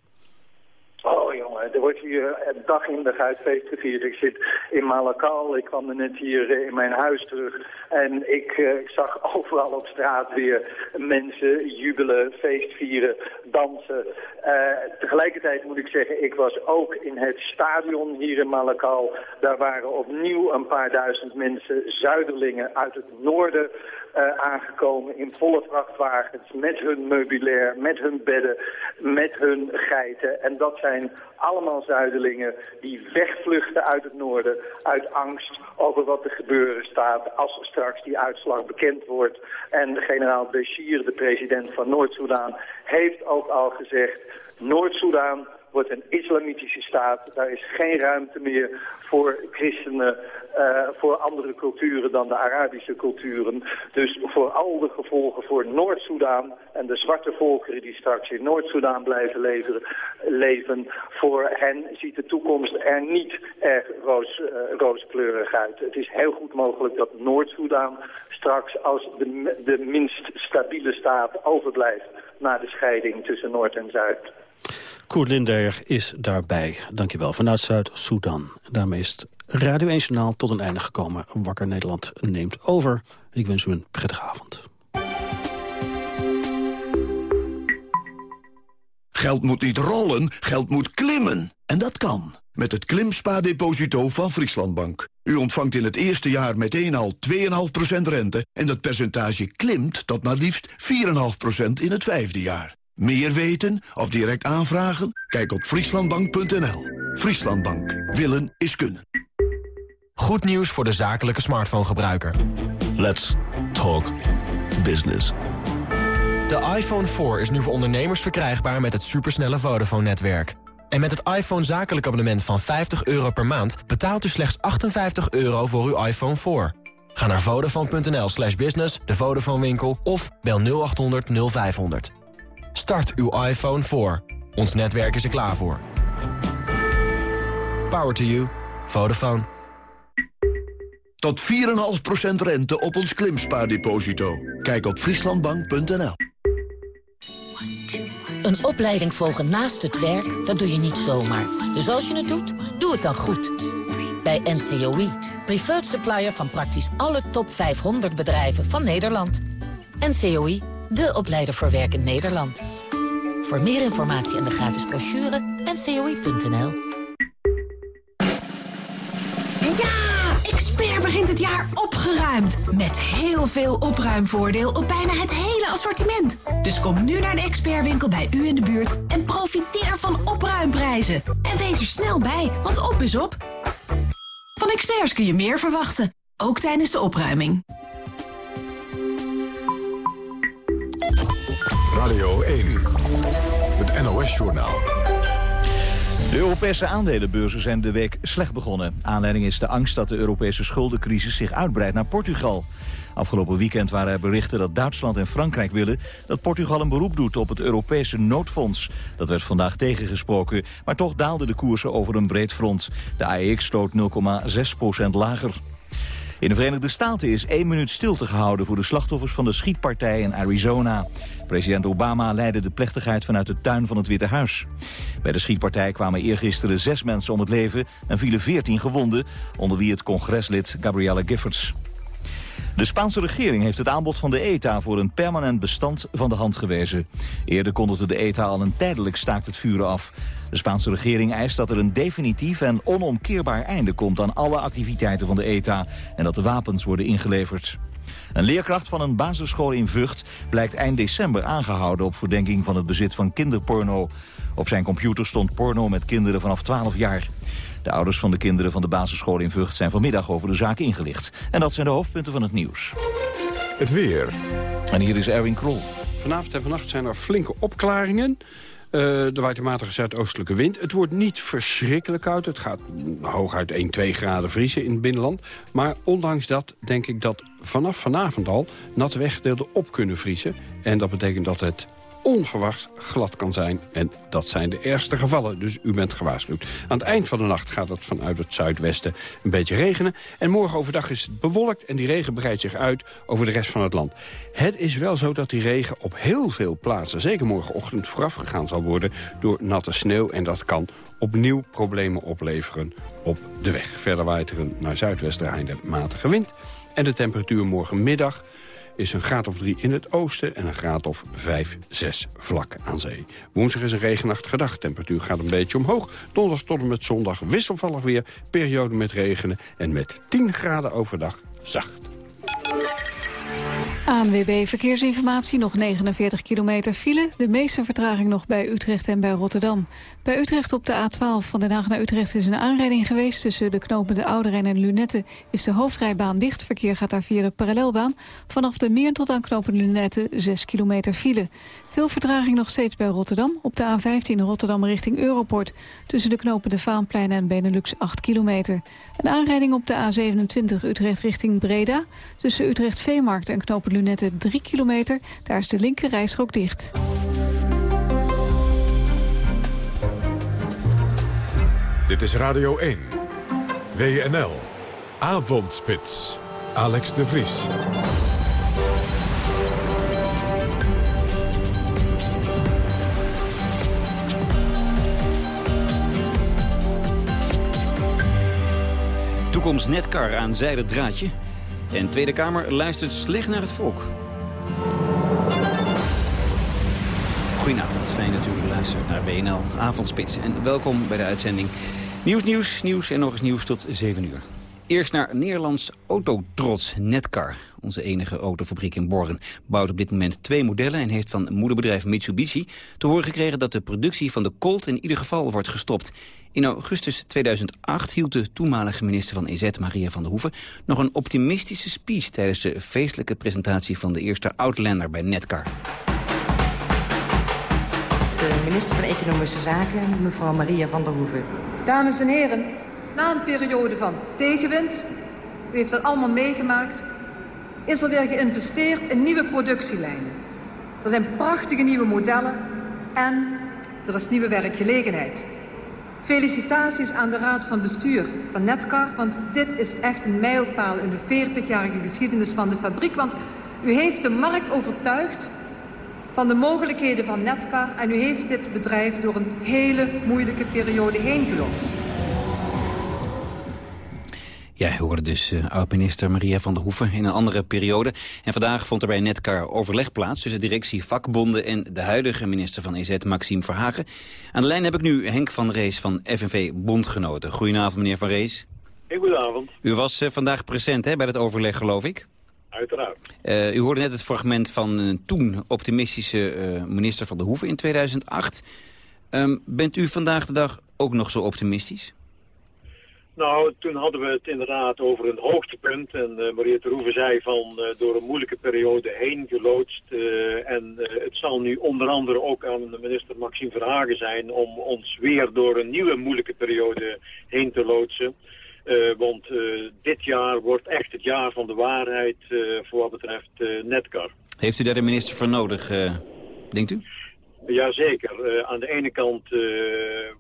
Wordt hier dag in dag uit feest gevierd. Ik zit in Malakal, ik kwam net hier in mijn huis terug. En ik, uh, ik zag overal op straat weer mensen jubelen, feest vieren, dansen. Uh, tegelijkertijd moet ik zeggen, ik was ook in het stadion hier in Malakal. Daar waren opnieuw een paar duizend mensen, zuiderlingen uit het noorden uh, aangekomen in volle vrachtwagens met hun meubilair, met hun bedden, met hun geiten. En dat zijn allemaal zuidelingen die wegvluchten uit het noorden uit angst over wat er gebeuren staat als straks die uitslag bekend wordt. En generaal Bashir, de president van Noord-Soedan, heeft ook al gezegd... Noord-Soedan wordt een islamitische staat. Daar is geen ruimte meer voor christenen, uh, voor andere culturen dan de Arabische culturen. Dus voor al de gevolgen voor Noord-Soedan en de zwarte volkeren die straks in Noord-Soedan blijven leven, leven, voor hen ziet de toekomst er niet erg roos, uh, rooskleurig uit. Het is heel goed mogelijk dat Noord-Soedan straks als de, de minst stabiele staat overblijft na de scheiding tussen Noord en Zuid. Koert Lindeyer is daarbij. Dankjewel. Vanuit Zuid-Soedan. Daarmee is het Radio 1 Journaal tot een einde gekomen. Wakker Nederland neemt over. Ik wens u een prettige avond. Geld moet niet rollen, geld moet klimmen. En dat kan. Met het Klimspa-deposito van Frieslandbank. U ontvangt in het eerste jaar meteen al 2,5% rente... en dat percentage klimt tot maar liefst 4,5% in het vijfde jaar. Meer weten of direct aanvragen? Kijk op frieslandbank.nl. Frieslandbank. Willen is kunnen. Goed nieuws voor de zakelijke smartphone-gebruiker. Let's talk business. De iPhone 4 is nu voor ondernemers verkrijgbaar met het supersnelle Vodafone-netwerk. En met het iPhone zakelijk abonnement van 50 euro per maand... betaalt u slechts 58 euro voor uw iPhone 4. Ga naar vodafone.nl slash business, de Vodafone winkel... of bel 0800 0500. Start uw iPhone 4. Ons netwerk is er klaar voor. Power to you. Vodafone. Tot 4,5% rente op ons klimspaardeposito. Kijk op frieslandbank.nl. Een opleiding volgen naast het werk, dat doe je niet zomaar. Dus als je het doet, doe het dan goed. Bij NCOI, preferred supplier van praktisch alle top 500 bedrijven van Nederland. NCOI, de opleider voor werk in Nederland. Voor meer informatie en de gratis brochure, ncoi.nl. Ja! Expert begint het jaar opgeruimd. Met heel veel opruimvoordeel op bijna het hele assortiment. Dus kom nu naar de expertwinkel bij u in de buurt en profiteer van opruimprijzen. En wees er snel bij, want op is op. Van experts kun je meer verwachten, ook tijdens de opruiming. Radio 1, het NOS-journaal. De Europese aandelenbeurzen zijn de week slecht begonnen. Aanleiding is de angst dat de Europese schuldencrisis zich uitbreidt naar Portugal. Afgelopen weekend waren er berichten dat Duitsland en Frankrijk willen... dat Portugal een beroep doet op het Europese noodfonds. Dat werd vandaag tegengesproken, maar toch daalden de koersen over een breed front. De AEX stoot 0,6% lager. In de Verenigde Staten is één minuut stilte gehouden voor de slachtoffers van de schietpartij in Arizona. President Obama leidde de plechtigheid vanuit de tuin van het Witte Huis. Bij de schietpartij kwamen eergisteren zes mensen om het leven en vielen veertien gewonden, onder wie het congreslid Gabrielle Giffords. De Spaanse regering heeft het aanbod van de ETA voor een permanent bestand van de hand gewezen. Eerder kondigde de ETA al een tijdelijk staakt het vuren af. De Spaanse regering eist dat er een definitief en onomkeerbaar einde komt aan alle activiteiten van de ETA en dat de wapens worden ingeleverd. Een leerkracht van een basisschool in Vught blijkt eind december aangehouden op verdenking van het bezit van kinderporno. Op zijn computer stond porno met kinderen vanaf 12 jaar. De ouders van de kinderen van de basisschool in Vught zijn vanmiddag over de zaak ingelicht. En dat zijn de hoofdpunten van het nieuws. Het weer. En hier is Erwin Krol. Vanavond en vannacht zijn er flinke opklaringen. Uh, er waait een matige zuidoostelijke wind. Het wordt niet verschrikkelijk koud. Het gaat hooguit 1, 2 graden vriezen in het binnenland. Maar ondanks dat denk ik dat vanaf vanavond al natte weggedeelten op kunnen vriezen. En dat betekent dat het onverwachts glad kan zijn. En dat zijn de ergste gevallen, dus u bent gewaarschuwd. Aan het eind van de nacht gaat het vanuit het zuidwesten een beetje regenen. En morgen overdag is het bewolkt en die regen breidt zich uit over de rest van het land. Het is wel zo dat die regen op heel veel plaatsen, zeker morgenochtend, vooraf gegaan zal worden door natte sneeuw. En dat kan opnieuw problemen opleveren op de weg. Verder waait er een naar zuidwest draaiende matige wind. En de temperatuur morgenmiddag is een graad of 3 in het oosten en een graad of 5, 6 vlak aan zee. Woensdag is een regenachtige dag. Temperatuur gaat een beetje omhoog. Donderdag tot en met zondag wisselvallig weer. Periode met regenen en met 10 graden overdag zacht. ANWB Verkeersinformatie, nog 49 kilometer file. De meeste vertraging nog bij Utrecht en bij Rotterdam. Bij Utrecht op de A12 van Den Haag naar Utrecht is een aanrijding geweest. Tussen de knoop de Ouderijn en Lunette is de hoofdrijbaan dicht. Verkeer gaat daar via de parallelbaan. Vanaf de Meer tot aan knopen Lunette 6 kilometer file. Veel vertraging nog steeds bij Rotterdam. Op de A15 Rotterdam richting Europort. Tussen de knopen de Vaanplein en Benelux 8 kilometer. Een aanrijding op de A27 Utrecht richting Breda. Tussen Utrecht Veemarkt en knopen Lunette 3 kilometer. Daar is de linker rijstrook dicht. Dit is Radio 1. WNL. Avondspits. Alex de Vries. Toekomst Netcar aan zijde draadje. En Tweede Kamer luistert slecht naar het volk. Goedenavond, fijn dat u luistert naar WNL Avondspits. En welkom bij de uitzending Nieuws, Nieuws, Nieuws en nog eens Nieuws tot 7 uur. Eerst naar Nederlands autotrots Netcar. Onze enige autofabriek in Borgen bouwt op dit moment twee modellen... en heeft van moederbedrijf Mitsubishi te horen gekregen... dat de productie van de Colt in ieder geval wordt gestopt. In augustus 2008 hield de toenmalige minister van EZ, Maria van der Hoeven... nog een optimistische speech tijdens de feestelijke presentatie... van de eerste Outlander bij Netcar. De minister van Economische Zaken, mevrouw Maria van der Hoeven. Dames en heren, na een periode van tegenwind, u heeft dat allemaal meegemaakt, is er weer geïnvesteerd in nieuwe productielijnen. Er zijn prachtige nieuwe modellen en er is nieuwe werkgelegenheid. Felicitaties aan de Raad van Bestuur van Netcar, want dit is echt een mijlpaal in de 40-jarige geschiedenis van de fabriek. Want u heeft de markt overtuigd van de mogelijkheden van Netcar en u heeft dit bedrijf door een hele moeilijke periode heen geloodst. Ja, we hoorde dus uh, oud-minister Maria van der Hoeven in een andere periode. En vandaag vond er bij Netcar overleg plaats tussen directie vakbonden en de huidige minister van EZ, Maxime Verhagen. Aan de lijn heb ik nu Henk van Rees van FNV Bondgenoten. Goedenavond, meneer van Rees. Goedenavond. U was uh, vandaag present hè, bij het overleg, geloof ik? Uiteraard. Uh, u hoorde net het fragment van een toen optimistische minister van der Hoeven in 2008. Um, bent u vandaag de dag ook nog zo optimistisch? Nou, toen hadden we het inderdaad over een hoogtepunt. En uh, Maria Terhoeven zei van uh, door een moeilijke periode heen geloodst. Uh, en het zal nu onder andere ook aan de minister Maxime Verhagen zijn... om ons weer door een nieuwe moeilijke periode heen te loodsen. Want dit jaar wordt echt het jaar van de waarheid voor wat betreft Netcar. Heeft u daar de minister voor nodig, denkt u? Jazeker. Uh, aan de ene kant uh,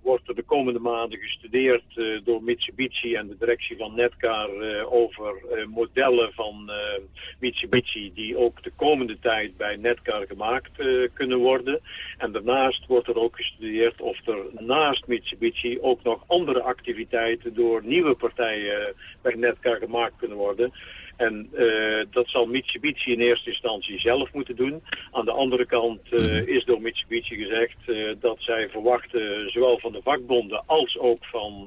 wordt er de komende maanden gestudeerd uh, door Mitsubishi en de directie van Netcar over modellen van Mitsubishi die ook de komende tijd bij Netcar gemaakt kunnen worden. En daarnaast wordt er ook gestudeerd of er naast Mitsubishi ook nog andere activiteiten door nieuwe partijen bij Netcar gemaakt kunnen worden. En uh, dat zal Mitsubishi in eerste instantie zelf moeten doen. Aan de andere kant uh, is door Mitsubishi gezegd uh, dat zij verwachten, zowel van de vakbonden als ook van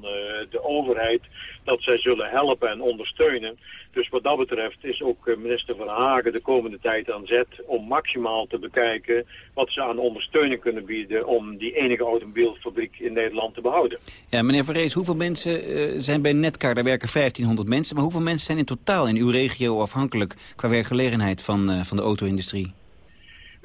de overheid, dat zij zullen helpen en ondersteunen. Dus wat dat betreft is ook minister Verhagen de komende tijd aan zet om maximaal te bekijken wat ze aan ondersteuning kunnen bieden om die enige automobielfabriek in Nederland te behouden. Ja, meneer Verrees, hoeveel mensen zijn bij Netcar? Daar werken 1500 mensen, maar hoeveel mensen zijn in totaal in uw regio afhankelijk qua werkgelegenheid van, uh, van de auto-industrie?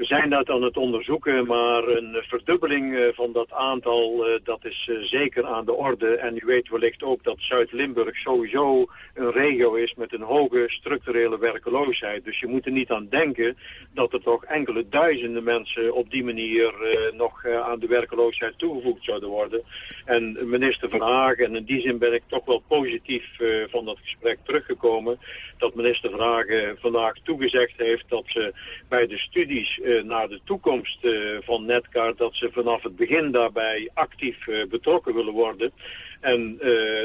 We zijn dat aan het onderzoeken, maar een verdubbeling uh, van dat aantal, uh, dat is uh, zeker aan de orde. En u weet wellicht ook dat Zuid-Limburg sowieso een regio is met een hoge structurele werkeloosheid. Dus je moet er niet aan denken dat er toch enkele duizenden mensen op die manier nog aan de werkeloosheid toegevoegd zouden worden. En minister Van Hagen, en in die zin ben ik toch wel positief van dat gesprek teruggekomen, dat minister Van Hagen vandaag toegezegd heeft dat ze bij de studies naar de toekomst uh, van Netcar, dat ze vanaf het begin daarbij actief uh, betrokken willen worden. En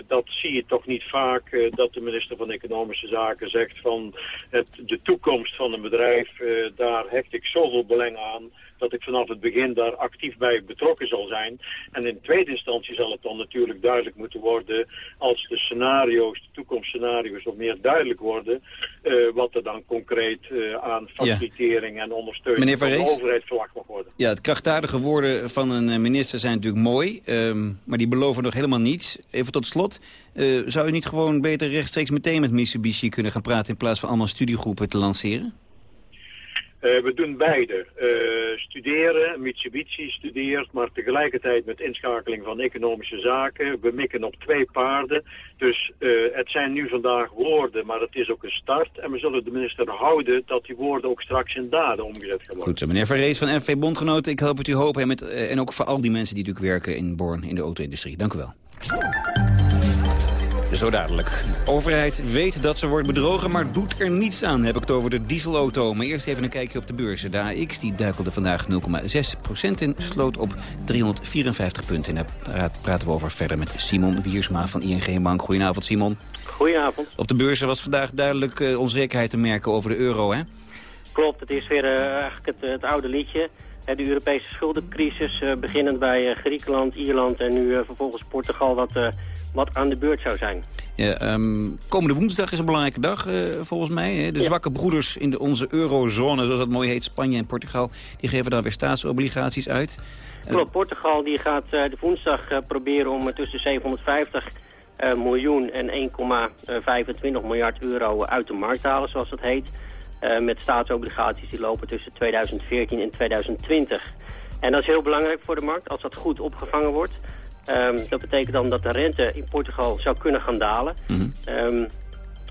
dat zie je toch niet vaak dat de minister van Economische Zaken zegt van het, de toekomst van een bedrijf, daar hecht ik zoveel belang aan dat ik vanaf het begin daar actief bij betrokken zal zijn. En in tweede instantie zal het dan natuurlijk duidelijk moeten worden als de scenario's, de toekomstscenario's wat meer duidelijk worden, uh, wat er dan concreet uh, aan facilitering ja. en ondersteuning van de overheid verwacht mag worden. Ja, het krachtdadige woorden van een minister zijn natuurlijk mooi, um, maar die beloven nog helemaal niets. Even tot slot, uh, zou u niet gewoon beter rechtstreeks meteen met Mitsubishi kunnen gaan praten in plaats van allemaal studiegroepen te lanceren? Uh, we doen beide. Uh, studeren, Mitsubishi studeert, maar tegelijkertijd met inschakeling van economische zaken. We mikken op twee paarden. Dus uh, het zijn nu vandaag woorden, maar het is ook een start. En we zullen de minister houden dat die woorden ook straks in daden omgezet gaan worden. Goed, meneer Verrees van FV Bondgenoten, ik help het u hopen. En, met, en ook voor al die mensen die natuurlijk werken in Born in de auto-industrie. Dank u wel. Zo dadelijk. De overheid weet dat ze wordt bedrogen, maar doet er niets aan. Heb ik het over de dieselauto. Maar eerst even een kijkje op de beurzen. De AX die duikelde vandaag 0,6% in, sloot op 354 punten. En daar praten we over verder met Simon Wiersma van ING Bank. Goedenavond, Simon. Goedenavond. Op de beurzen was vandaag duidelijk uh, onzekerheid te merken over de euro, hè? Klopt, het is weer uh, eigenlijk het, het, oude liedje. de Europese schuldencrisis, beginnend bij Griekenland, Ierland en nu vervolgens Portugal, wat, wat aan de beurt zou zijn. Ja, um, komende woensdag is een belangrijke dag volgens mij. Hè? De zwakke broeders in de, onze eurozone, zoals dat mooi heet, Spanje en Portugal, die geven dan weer staatsobligaties uit. Klopt, Portugal die gaat de woensdag proberen om tussen 750 miljoen en 1,25 miljard euro uit de markt te halen, zoals dat heet. Met staatsobligaties die lopen tussen 2014 en 2020. En dat is heel belangrijk voor de markt als dat goed opgevangen wordt. Um, dat betekent dan dat de rente in Portugal zou kunnen gaan dalen. Mm um,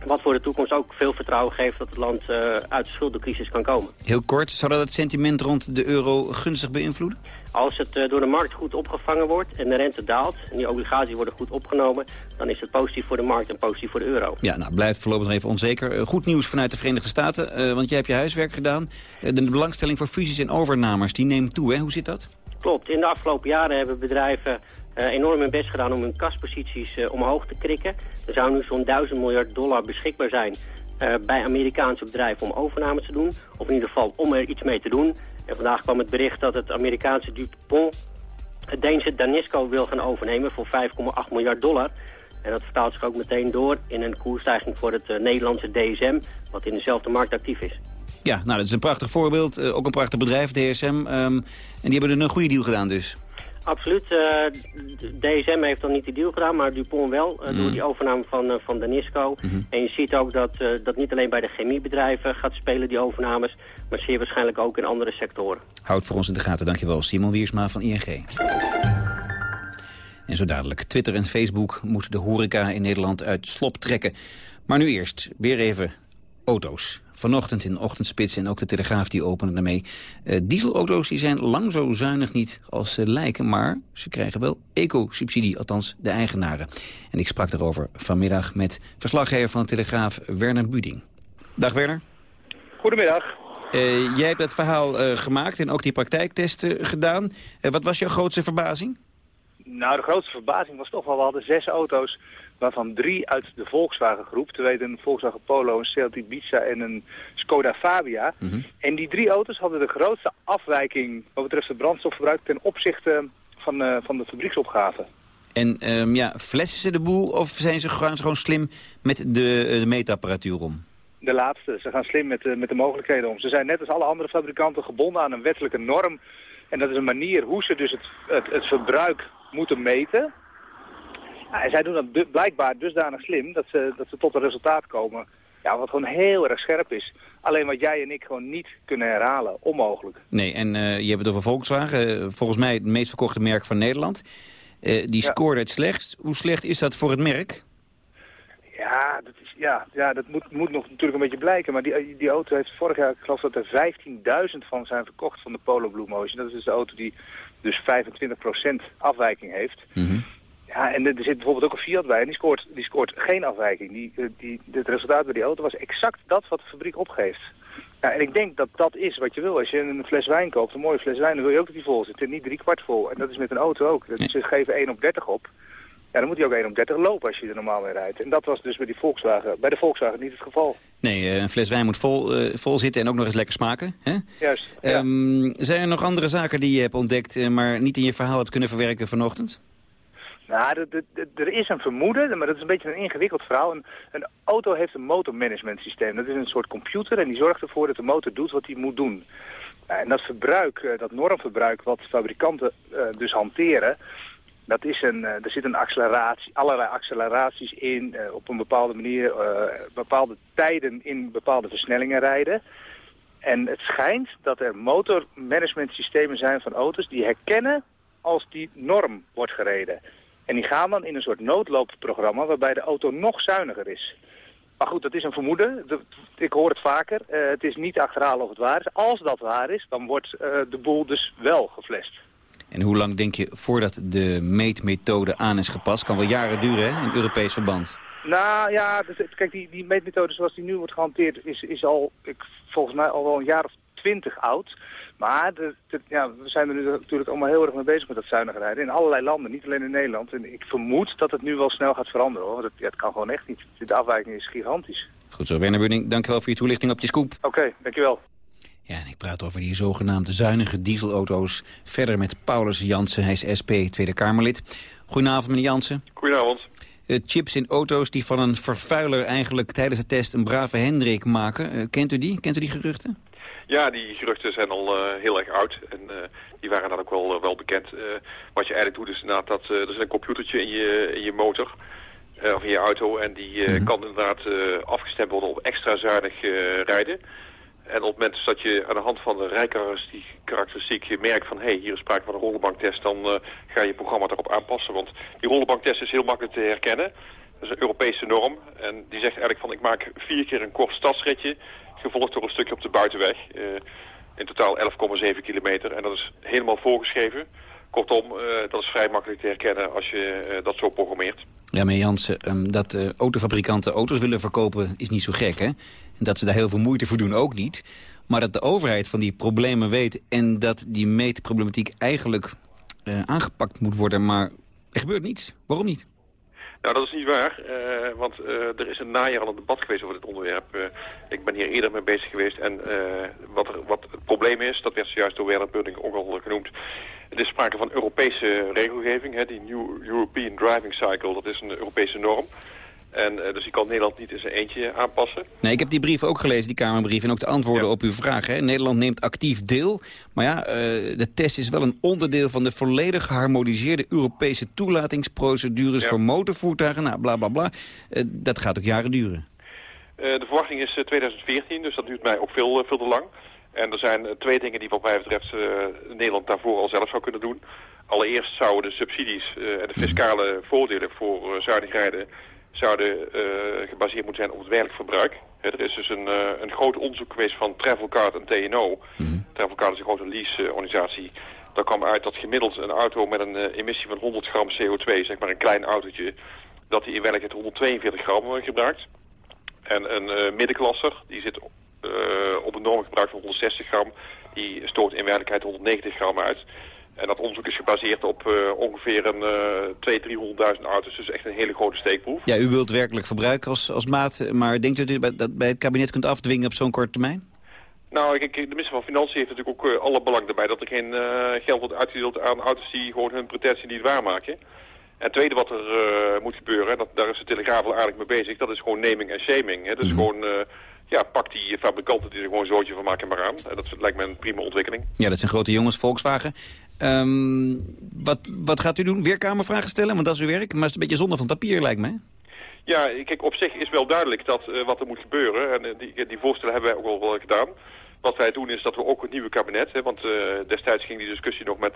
wat voor de toekomst ook veel vertrouwen geeft dat het land uh, uit de schuldencrisis kan komen. Heel kort, zou dat het sentiment rond de euro gunstig beïnvloeden? Als het uh, door de markt goed opgevangen wordt en de rente daalt... en die obligaties worden goed opgenomen... dan is het positief voor de markt en positief voor de euro. Ja, nou, blijft voorlopig nog even onzeker. Uh, goed nieuws vanuit de Verenigde Staten, want jij hebt je huiswerk gedaan. de belangstelling voor fusies en overnames, die neemt toe, hè? Hoe zit dat? Klopt. In de afgelopen jaren hebben bedrijven enorm hun best gedaan om hun kasposities omhoog te krikken. Er zou nu zo'n 1000 miljard dollar beschikbaar zijn uh, bij Amerikaanse bedrijven om overnames te doen. Of in ieder geval om er iets mee te doen. En vandaag kwam het bericht dat het Amerikaanse Dupont het Deense Danisco wil gaan overnemen voor 5,8 miljard dollar. En dat vertaalt zich ook meteen door in een koersstijging voor het Nederlandse DSM, wat in dezelfde markt actief is. Ja, nou dat is een prachtig voorbeeld. Ook een prachtig bedrijf, DSM. Um, en die hebben er een goede deal gedaan dus. Absoluut. Uh, DSM heeft dan niet die deal gedaan, maar Dupont wel. Mm. Door die overname van, uh, van Danisco. Mm -hmm. En je ziet ook dat dat niet alleen bij de chemiebedrijven gaat spelen, die overnames. Maar zeer waarschijnlijk ook in andere sectoren. Houd voor ons in de gaten, dankjewel. Simon Wiersma van ING. En zo dadelijk. Twitter en Facebook moeten de horeca in Nederland uit slop trekken. Maar nu eerst weer even auto's. Vanochtend in de ochtendspits en ook de Telegraaf die openen daarmee. Uh, dieselauto's die zijn lang zo zuinig niet als ze lijken... maar ze krijgen wel eco-subsidie, althans de eigenaren. En ik sprak daarover vanmiddag met verslaggever van de Telegraaf Werner Buding. Dag Werner. Goedemiddag. Uh, jij hebt het verhaal uh, gemaakt en ook die praktijktesten gedaan. wat was jouw grootste verbazing? Nou, de grootste verbazing was toch wel, we hadden zes auto's waarvan drie uit de Volkswagen groep, te weten een Volkswagen Polo, een Seat Ibiza en een Skoda Fabia. Mm -hmm. En die drie auto's hadden de grootste afwijking wat betreft het brandstofverbruik ten opzichte van, uh, van de fabrieksopgave. En um, ja, flessen ze de boel of zijn ze gewoon, gewoon slim met de, de meetapparatuur om? De laatste. Ze gaan slim met de, met de mogelijkheden om. Ze zijn net als alle andere fabrikanten gebonden aan een wettelijke norm. En dat is een manier hoe ze dus het, het, het verbruik moeten meten. En zij doen dat blijkbaar dusdanig slim dat ze, dat ze tot een resultaat komen ja, wat gewoon heel erg scherp is. Alleen wat jij en ik gewoon niet kunnen herhalen. Onmogelijk. Nee, en uh, je hebt het over Volkswagen. Volgens mij het meest verkochte merk van Nederland. Uh, die ja. scoorde het slechtst. Hoe slecht is dat voor het merk? Ja, dat, is, ja, ja, dat moet, moet nog natuurlijk een beetje blijken. Maar die, die auto heeft vorig jaar, ik geloof dat er 15.000 van zijn verkocht van de Polo Blue Motion. Dat is dus de auto die dus 25% afwijking heeft. Mm -hmm. Ja, en er zit bijvoorbeeld ook een Fiat bij en die scoort, die scoort geen afwijking. Die, die, het resultaat bij die auto was exact dat wat de fabriek opgeeft. Ja, en ik denk dat dat is wat je wil. Als je een fles wijn koopt, een mooie fles wijn, dan wil je ook dat die vol zit. En niet drie kwart vol. En dat is met een auto ook. Dat, ze geven 1 op 30 op. Ja, dan moet hij ook 1 op 30 lopen als je er normaal mee rijdt. En dat was dus bij, die Volkswagen, bij de Volkswagen niet het geval. Nee, een fles wijn moet vol, uh, vol zitten en ook nog eens lekker smaken. Hè? Juist. Ja. Um, zijn er nog andere zaken die je hebt ontdekt, maar niet in je verhaal hebt kunnen verwerken vanochtend? Nou, er is een vermoeden, maar dat is een beetje een ingewikkeld verhaal. Een, een auto heeft een motormanagement systeem. Dat is een soort computer en die zorgt ervoor dat de motor doet wat hij moet doen. En dat verbruik, dat normverbruik wat fabrikanten uh, dus hanteren, dat is een, er zit een acceleratie, allerlei acceleraties in, op een bepaalde manier, bepaalde tijden in bepaalde versnellingen rijden. En het schijnt dat er motormanagement systemen zijn van auto's die herkennen als die norm wordt gereden. En die gaan dan in een soort noodloopprogramma waarbij de auto nog zuiniger is. Maar goed, dat is een vermoeden. Ik hoor het vaker. Uh, het is niet achterhalen of het waar is. Als dat waar is, dan wordt uh, de boel dus wel geflest. En hoe lang denk je voordat de meetmethode aan is gepast? Kan wel jaren duren hè, in Europees verband. Nou ja, dus, kijk, die, die meetmethode zoals die nu wordt gehanteerd is, is al, ik, volgens mij al wel een jaar of twintig oud. Maar de, de, ja, we zijn er nu natuurlijk allemaal heel erg mee bezig met dat zuinige rijden. In allerlei landen, niet alleen in Nederland. En ik vermoed dat het nu wel snel gaat veranderen. Hoor. Dat, ja, het kan gewoon echt niet. De afwijking is gigantisch. Goed zo, Werner Bunning. Dankjewel voor je toelichting op je scoop. Oké, okay, dankjewel. Ja, en ik praat over die zogenaamde zuinige dieselauto's. Verder met Paulus Jansen, hij is SP, Tweede Kamerlid. Goedenavond, meneer Jansen. Goedenavond. Uh, chips in auto's die van een vervuiler eigenlijk tijdens de test een brave Hendrik maken. Uh, kent u die? Kent u die geruchten? Ja, die geruchten zijn al uh, heel erg oud. En die waren dan ook wel, wel bekend. wat je eigenlijk doet is inderdaad dat er is een computertje in je, in je motor... of in je auto. En die mm -hmm. kan inderdaad afgestemd worden op extra zuinig rijden. En op het moment dat je aan de hand van de rijkarakteristiek je merkt van... hé, hey, hier is sprake van een rollenbanktest, dan uh, ga je programma daarop aanpassen. Want die rollenbanktest is heel makkelijk te herkennen. Dat is een Europese norm. En die zegt eigenlijk van ik maak vier keer een kort stadsritje... gevolgd door een stukje op de buitenweg. Uh, in totaal 11,7 kilometer. En dat is helemaal voorgeschreven. Kortom, uh, dat is vrij makkelijk te herkennen als je dat zo programmeert. Ja, meneer Jansen, um, dat autofabrikanten auto's willen verkopen is niet zo gek, hè? En dat ze daar heel veel moeite voor doen ook niet. Maar dat de overheid van die problemen weet... en dat die meetproblematiek eigenlijk aangepakt moet worden... maar er gebeurt niets. Waarom niet? Nou, dat is niet waar, uh, want uh, er is een najaar al een debat geweest over dit onderwerp. Uh, ik ben hier eerder mee bezig geweest en wat, wat het probleem is, dat werd zojuist door Werner Budding ook al genoemd. Er is sprake van Europese regelgeving, hè, die New European Driving Cycle, dat is een Europese norm. En uh, dus die kan Nederland niet in zijn eentje aanpassen. Nee, ik heb die brief ook gelezen, die Kamerbrief, en ook de antwoorden ja. op uw vraag. Hè. Nederland neemt actief deel, maar ja, uh, de test is wel een onderdeel van de volledig geharmoniseerde Europese toelatingsprocedures ja. voor motorvoertuigen. Nou, bla bla bla. Uh, dat gaat ook jaren duren. de verwachting is 2014, dus dat duurt mij ook veel, veel te lang. En er zijn twee dingen die wat mij betreft Nederland daarvoor al zelf zou kunnen doen. Allereerst zouden de subsidies en de fiscale voordelen voor zuinig rijden zouden uh, gebaseerd moeten zijn op het werkelijk verbruik. Er is dus een, uh, een groot onderzoek geweest van Travelcard en TNO. Mm -hmm. Travelcard is een grote lease-organisatie. Daar kwam uit dat gemiddeld een auto met een uh, emissie van 100 gram CO2, zeg maar een klein autootje, dat die in werkelijkheid 142 gram gebruikt. En een middenklasser, die zit op een normgebruik van 160 gram, die stoot in werkelijkheid 190 gram uit. En dat onderzoek is gebaseerd op uh, ongeveer een uh, 200.000, 300.000 auto's. Dus echt een hele grote steekproef. Ja, u wilt werkelijk verbruik als, als maat. Maar denkt u dat u dat bij het kabinet kunt afdwingen op zo'n korte termijn? Nou, kijk, de minister van Financiën heeft natuurlijk ook uh, alle belang erbij... dat er geen uh, geld wordt uitgedeeld aan auto's die gewoon hun pretentie niet waarmaken. En het tweede wat er moet gebeuren, dat, daar is de Telegraaf wel aardig mee bezig... dat is gewoon naming en shaming. Hè. Dat is mm -hmm. gewoon ja, pak die fabrikanten die er gewoon een zootje van maken maar aan. En dat lijkt me een prima ontwikkeling. Ja, dat zijn grote jongens, Volkswagen. Um, wat, wat gaat u doen? Weer kamervragen stellen? Want dat is uw werk. Maar het is een beetje zonde van papier, lijkt me. Ja, kijk, op zich is wel duidelijk dat, uh, wat er moet gebeuren. En uh, die, die voorstellen hebben wij ook al wel gedaan. Wat wij doen is dat we ook het nieuwe kabinet... Hè, want uh, destijds ging die discussie nog met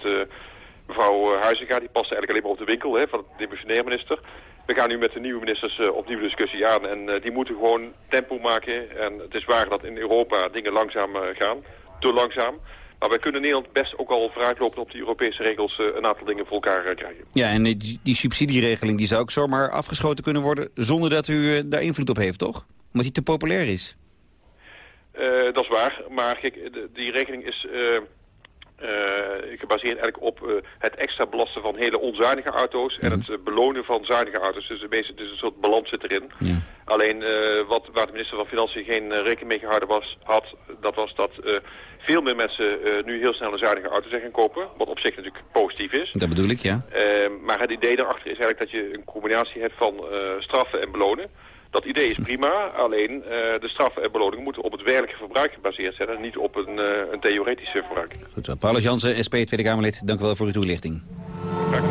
mevrouw Huizinga... die paste eigenlijk alleen maar op de winkel hè, van de demissionair minister. We gaan nu met de nieuwe ministers opnieuw discussie aan. En die moeten gewoon tempo maken. En het is waar dat in Europa dingen langzaam gaan. Te langzaam. Maar wij kunnen Nederland best ook al vooruitlopen op die Europese regels uh, een aantal dingen voor elkaar uh, krijgen. Ja, en die, die, subsidieregeling die zou ook zomaar afgeschoten kunnen worden zonder dat u uh, daar invloed op heeft, toch? Omdat die te populair is. dat is waar, maar kijk, de, die regeling is gebaseerd eigenlijk op het extra belasten van hele onzuinige auto's en mm. het belonen van zuinige auto's. Dus, meeste, dus een soort balans zit erin. Ja. Alleen wat, waar de minister van Financiën geen rekening mee gehouden was, had, dat was dat veel meer mensen nu heel snel een zuinige auto zijn gaan kopen. Wat op zich natuurlijk positief is. Dat bedoel ik, ja. Maar het idee daarachter is eigenlijk dat je een combinatie hebt van straffen en belonen. Dat idee is prima, alleen de straffen en beloningen moeten op het werkelijke verbruik gebaseerd zijn en niet op een, een theoretische verbruik. Goed zo. Paulus Jansen, SP Tweede Kamerlid, dank u wel voor uw toelichting. Dank.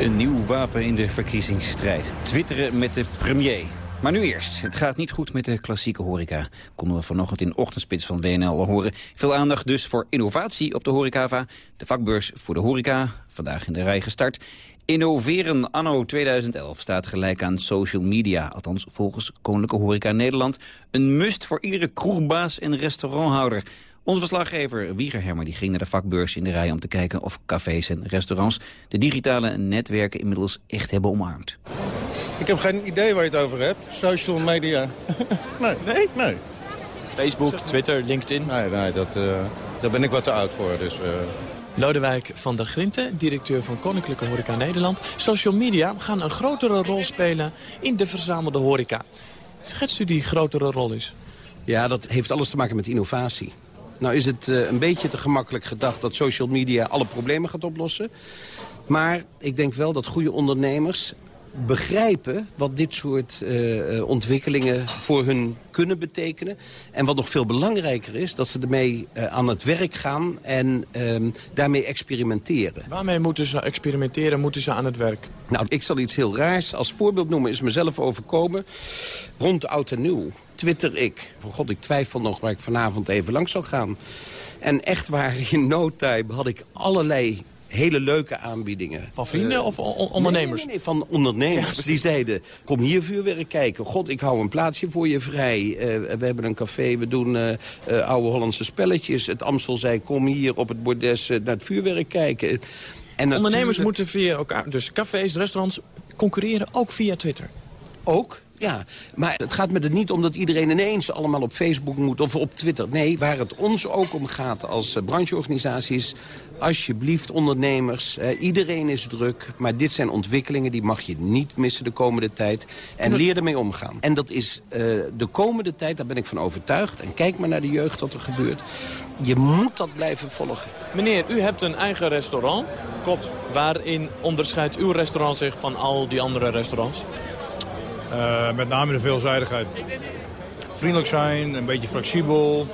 Een nieuw wapen in de verkiezingsstrijd. Twitteren met de premier. Maar nu eerst. Het gaat niet goed met de klassieke horeca. Konden we vanochtend in ochtendspits van WNL horen. Veel aandacht dus voor innovatie op de horecava. De vakbeurs voor de horeca, vandaag in de rij gestart. Innoveren anno 2011 staat gelijk aan social media. Althans, volgens Koninklijke Horeca Nederland. Een must voor iedere kroegbaas en restauranthouder. Onze verslaggever Wieger Hemmer die ging naar de vakbeurs in de rij... om te kijken of cafés en restaurants de digitale netwerken inmiddels echt hebben omarmd. Ik heb geen idee waar je het over hebt. Social media. nee. Nee? Nee. Facebook, Twitter, LinkedIn? Nee, nee dat, uh, daar ben ik wat te oud voor. Dus, uh... Lodewijk van der Grinten, directeur van Koninklijke Horeca Nederland. Social media gaan een grotere rol spelen in de verzamelde horeca. Schetst u die grotere rol eens? Ja, dat heeft alles te maken met innovatie. Nou is het uh, een beetje te gemakkelijk gedacht dat social media alle problemen gaat oplossen. Maar ik denk wel dat goede ondernemers begrijpen wat dit soort uh, ontwikkelingen voor hun kunnen betekenen. En wat nog veel belangrijker is, dat ze ermee uh, aan het werk gaan en uh, daarmee experimenteren. Waarmee moeten ze experimenteren, moeten ze aan het werk? Nou, ik zal iets heel raars als voorbeeld noemen, is mezelf overkomen. Rond oud en nieuw twitter ik. Van god, ik twijfel nog waar ik vanavond even langs zal gaan. En echt waar, in no time had ik allerlei hele leuke aanbiedingen. Van vrienden uh, of ondernemers? Nee, nee, nee, van ondernemers. Ja, die zeiden, kom hier vuurwerk kijken. God, ik hou een plaatsje voor je vrij. Uh, we hebben een café, we doen uh, oude Hollandse spelletjes. Het Amstel zei, kom hier op het bordes naar het vuurwerk kijken. En ondernemers moeten via elkaar, dus cafés, restaurants, concurreren ook via Twitter. Ook, ja, maar het gaat me er niet om dat iedereen ineens allemaal op Facebook moet of op Twitter. Nee, waar het ons ook om gaat als brancheorganisaties... alsjeblieft ondernemers, eh, iedereen is druk... maar dit zijn ontwikkelingen die mag je niet missen de komende tijd. En leer ermee omgaan. En dat is uh, de komende tijd, daar ben ik van overtuigd. En kijk maar naar de jeugd wat er gebeurt. Je moet dat blijven volgen. Meneer, u hebt een eigen restaurant. Klopt. Waarin onderscheidt uw restaurant zich van al die andere restaurants? Uh, met name de veelzijdigheid. Vriendelijk zijn, een beetje flexibel.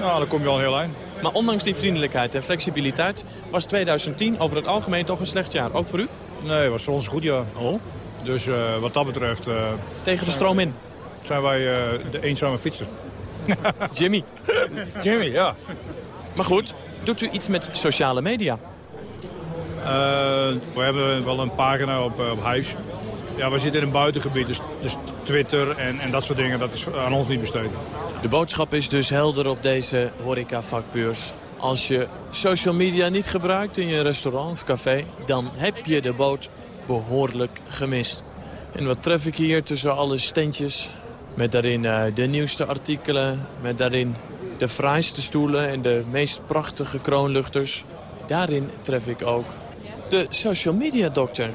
Nou, dan kom je al heel eind. Maar ondanks die vriendelijkheid en flexibiliteit... was 2010 over het algemeen toch een slecht jaar. Ook voor u? Nee, was voor ons een goed jaar. Oh? Dus uh, wat dat betreft... Uh, Tegen de stroom in? Zijn wij de eenzame fietser. Jimmy. Jimmy, ja. Maar goed, doet u iets met sociale media? we hebben wel een pagina op, op Huis. Ja, we zitten in een buitengebied, dus, dus Twitter en, en dat soort dingen, dat is aan ons niet besteed. De boodschap is dus helder op deze horecavakbeurs. Als je social media niet gebruikt in je restaurant of café, dan heb je de boot behoorlijk gemist. En wat tref ik hier tussen alle standjes, met daarin uh, de nieuwste artikelen, met daarin de fraaiste stoelen en de meest prachtige kroonluchters. Daarin tref ik ook de social media dokter.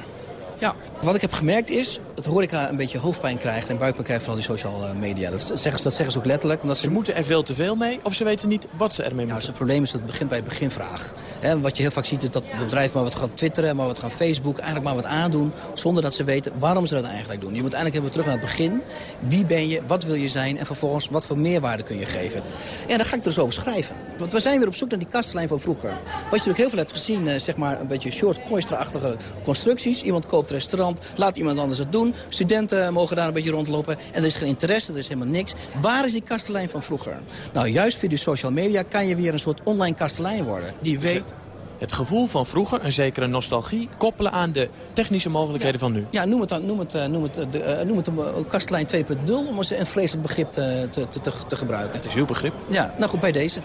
Ja, wat ik heb gemerkt is dat horeca een beetje hoofdpijn krijgt en buikpijn krijgt van al die sociale media. Dat zeggen, dat zeggen ze ook letterlijk. Omdat ze... ze moeten er veel te veel mee of ze weten niet wat ze ermee nou, moeten? Het probleem is dat het begint bij de beginvraag. He, wat je heel vaak ziet is dat bedrijven maar wat gaan twitteren, maar wat gaan Facebook, eigenlijk maar wat aandoen. Zonder dat ze weten waarom ze dat eigenlijk doen. Je moet eigenlijk even terug naar het begin. Wie ben je, wat wil je zijn en vervolgens wat voor meerwaarde kun je geven. Ja, daar ga ik er dus over schrijven. Want we zijn weer op zoek naar die kastlijn van vroeger. Wat je natuurlijk heel veel hebt gezien, zeg maar een beetje short cloister-achtige constructies. Iemand koopt restaurant, laat iemand anders het doen. Studenten mogen daar een beetje rondlopen. En er is geen interesse, er is helemaal niks. Waar is die kastelein van vroeger? Nou, juist via de social media kan je weer een soort online kastelein worden. Die weet... Het gevoel van vroeger, een zekere nostalgie, koppelen aan de technische mogelijkheden ja. van nu. Ja, noem het, dan, noem het, noem het, de, uh, noem het een kastelein 2.0 om eens een vreselijk begrip te, te, te, te gebruiken. Het is uw begrip. Ja, nou goed, bij deze.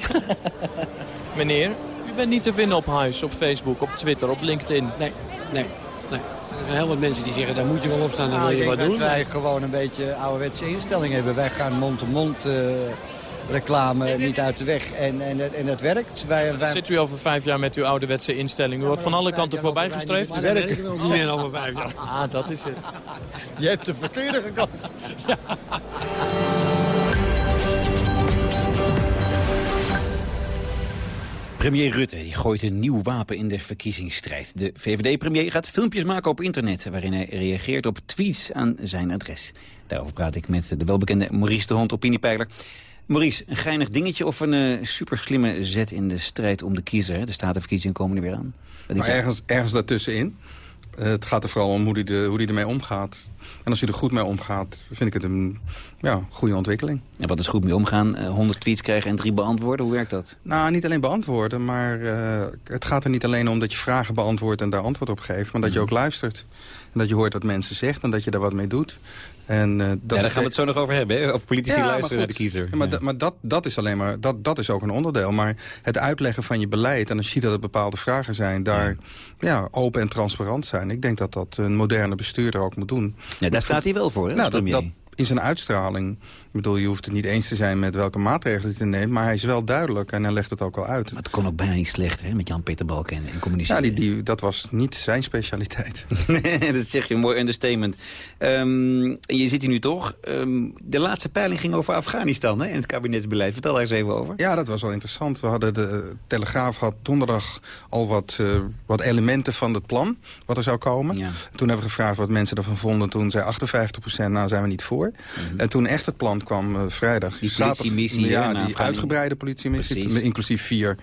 Meneer, u bent niet te vinden op Huis, op Facebook, op Twitter, op LinkedIn. Nee, nee, nee. Er zijn heel wat mensen die zeggen, daar moet je wel op staan, dan nou, wil je wat dat doen. wij gewoon een beetje ouderwetse instelling hebben. Wij gaan mond-to-mond uh, reclame niet uit de weg en, en, en dat werkt. Wij, wij... Zit u over vijf jaar met uw ouderwetse instelling? U wordt van alle kanten voorbij gestreefd? Werken. Ik niet meer over vijf jaar. Ah, dat is het. Je hebt de verkeerde kans. Ja. Premier Rutte die gooit een nieuw wapen in de verkiezingsstrijd. De VVD-premier gaat filmpjes maken op internet... waarin hij reageert op tweets aan zijn adres. Daarover praat ik met de welbekende Maurice de Hond, opiniepeiler. Maurice, een geinig dingetje of een uh, superslimme zet in de strijd om de kiezer? De statenverkiezingen komen er weer aan. Maar ergens, ergens daartussenin. Uh, het gaat er vooral om hoe hij de, hoe die ermee omgaat. En als hij er goed mee omgaat, vind ik het een ja, goede ontwikkeling. En wat is goed mee omgaan? Uh, 100 tweets krijgen en drie beantwoorden? Hoe werkt dat? Nou, niet alleen beantwoorden, maar uh, het gaat er niet alleen om dat je vragen beantwoordt en daar antwoord op geeft. Maar dat je ook luistert. En dat je hoort wat mensen zeggen en dat je daar wat mee doet. En, uh, dat ja, daar gaan we het zo nog over hebben, hè? Of politici ja, luisteren naar de kiezer. Ja, maar ja. maar dat, dat is alleen maar, dat, dat is ook een onderdeel. Maar het uitleggen van je beleid, en als je ziet dat er bepaalde vragen zijn... daar ja. open en transparant zijn. Ik denk dat dat een moderne bestuurder ook moet doen. Ja, daar staat hij wel voor, hè, nou, dat, dat, in zijn uitstraling. Ik bedoel, je hoeft het niet eens te zijn met welke maatregelen hij neemt... maar hij is wel duidelijk en hij legt het ook al uit. Maar het kon ook bijna niet slecht, hè, met Jan-Peter Balken en, en communiceren. Ja, die, die, dat was niet zijn specialiteit. dat zeg je, een mooi understatement. Um, je zit hier nu toch. Ehm, de laatste peiling ging over Afghanistan hè, in het kabinetsbeleid. Vertel daar eens even over. Ja, dat was wel interessant. We hadden de Telegraaf had donderdag al wat, uh, wat elementen van het plan... wat er zou komen. Ja. Toen hebben we gevraagd wat mensen ervan vonden. Toen zei 58 procent, nou zijn we niet voor. Mm -hmm. En toen echt het plan kwam uh, vrijdag. Die politiemissie. Ja, die uitgebreide politiemissie. Inclusief vier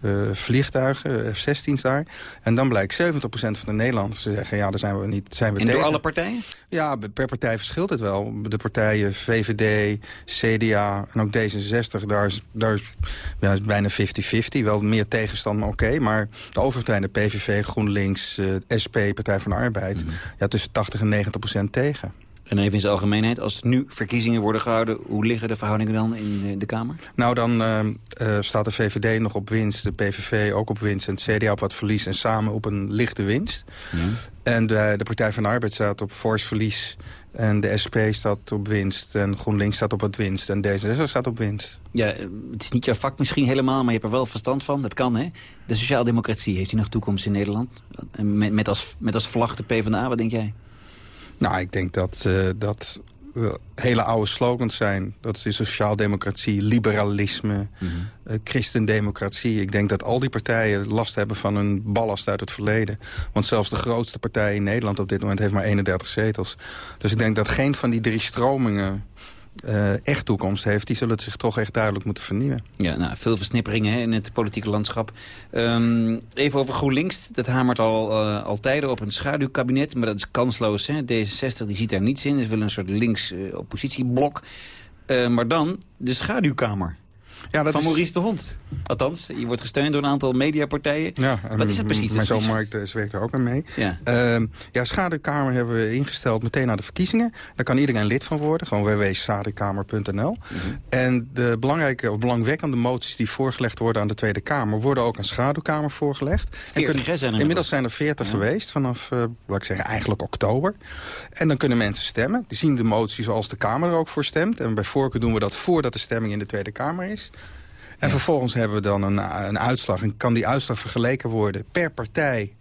uh, vliegtuigen, F-16's daar. En dan blijkt 70% van de Nederlanders te zeggen... ja, daar zijn we niet zijn we En tegen. door alle partijen? Ja, per partij verschilt het wel. De partijen VVD, CDA en ook D66, daar is, daar is, ja, is bijna 50-50. Wel meer tegenstand, maar oké. Okay. Maar de overige de PVV, GroenLinks, uh, SP, Partij van de Arbeid... Mm -hmm. ja, tussen 80 en 90% tegen. En even in zijn algemeenheid, als er nu verkiezingen worden gehouden... hoe liggen de verhoudingen dan in de Kamer? Nou, dan uh, uh, staat de VVD nog op winst, de PVV ook op winst... en het CDA op wat verlies en samen op een lichte winst. Ja. En de, de, Partij van de Arbeid staat op fors verlies... en de SP staat op winst en GroenLinks staat op wat winst... en D66 staat op winst. Ja, het is niet jouw vak misschien helemaal, maar je hebt er wel verstand van. Dat kan, hè? De sociaaldemocratie, heeft die nog toekomst in Nederland? Met, met, als, met als vlag de PvdA, wat denk jij? Nou, ik denk dat uh, dat uh, hele oude slogans zijn. Dat is sociaaldemocratie, liberalisme, mm -hmm. uh, christendemocratie. Ik denk dat al die partijen last hebben van een ballast uit het verleden. Want zelfs de grootste partij in Nederland op dit moment heeft maar 31 zetels. Dus ik denk dat geen van die drie stromingen uh, echt toekomst heeft... die zullen het zich toch echt duidelijk moeten vernieuwen. Ja, nou, veel versnipperingen hè, in het politieke landschap. Um, even over GroenLinks. Dat hamert al, uh, al tijden op een schaduwkabinet, maar dat is kansloos. Hè. D66 die ziet daar niets in, is wel een soort links-oppositieblok. Uh, maar dan de schaduwkamer. Ja, dat van Maurice de Hond. Althans, je wordt gesteund door een aantal mediapartijen. Ja, Wat is het precies? Mijn zoon Mark werkt er ook aan mee. Ja. Uh, ja, Schaduwkamer hebben we ingesteld meteen na de verkiezingen. Daar kan iedereen lid van worden. Gewoon www.schaduwkamer.nl. Mm -hmm. En de belangrijke of belangwekkende moties die voorgelegd worden aan de Tweede Kamer... worden ook aan Schaduwkamer voorgelegd. 40 kunnen, zijn er Inmiddels zijn er 40 ja. geweest vanaf, uh, laat ik zeggen, eigenlijk oktober. En dan kunnen mensen stemmen. Die zien de motie zoals de Kamer er ook voor stemt. En bij voorkeur doen we dat voordat de stemming in de Tweede Kamer is. En vervolgens hebben we dan een, een uitslag. En kan die uitslag vergeleken worden per partij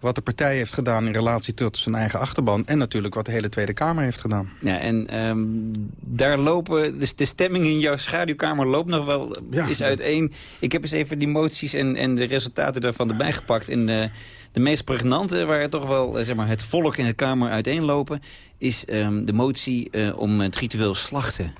wat de partij heeft gedaan in relatie tot zijn eigen achterban... en natuurlijk wat de hele Tweede Kamer heeft gedaan. Ja, en um, daar lopen... Dus de stemming in jouw schaduwkamer loopt nog wel ja. is uiteen. Ik heb eens even die moties en, en de resultaten daarvan erbij gepakt. En uh, de meest pregnante, waar toch wel zeg maar, het volk in de Kamer uiteenlopen... is um, de motie uh, om het ritueel slachten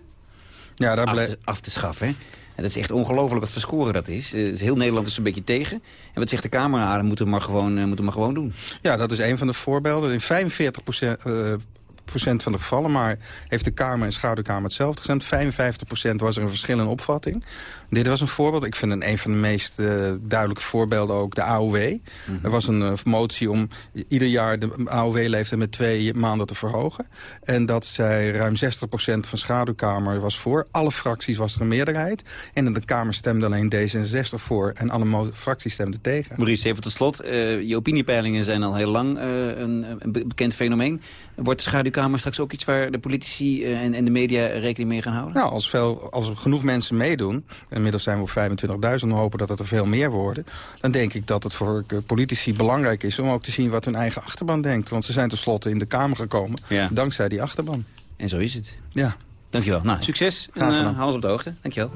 ja, daar af, te, af te schaffen. Hè? Dat is echt ongelooflijk wat voor scoren dat is. Uh, heel Nederland is een beetje tegen. En wat zegt de Kamer? Moeten we maar gewoon, uh, moeten maar gewoon doen. Ja, dat is een van de voorbeelden. In 45 procent... Uh, procent van de gevallen, maar heeft de Kamer en Schouderkamer hetzelfde gezegd. 55 procent was er een verschil in opvatting. Dit was een voorbeeld. Ik vind een, een van de meest uh, duidelijke voorbeelden ook de AOW. Mm -hmm. Er was een uh, motie om ieder jaar de AOW-leeftijd met twee maanden te verhogen. En dat zei ruim 60 procent van Schaduwkamer was voor. Alle fracties was er een meerderheid. En in de Kamer stemde alleen D66 voor. En alle fracties stemden tegen. Maurice, even tot slot. Uh, je opiniepeilingen zijn al heel lang een, een bekend fenomeen. Wordt de Schaduwkamer straks ook iets waar de politici en, en de media rekening mee gaan houden? Nou, als, veel, als er genoeg mensen meedoen... inmiddels zijn we op 25.000 en hopen dat het er veel meer worden... dan denk ik dat het voor politici belangrijk is om ook te zien wat hun eigen achterban denkt. Want ze zijn tenslotte in de Kamer gekomen ja. dankzij die achterban. En zo is het. Ja. Dankjewel. Nou, succes en uh, hou ons op de hoogte. Dankjewel.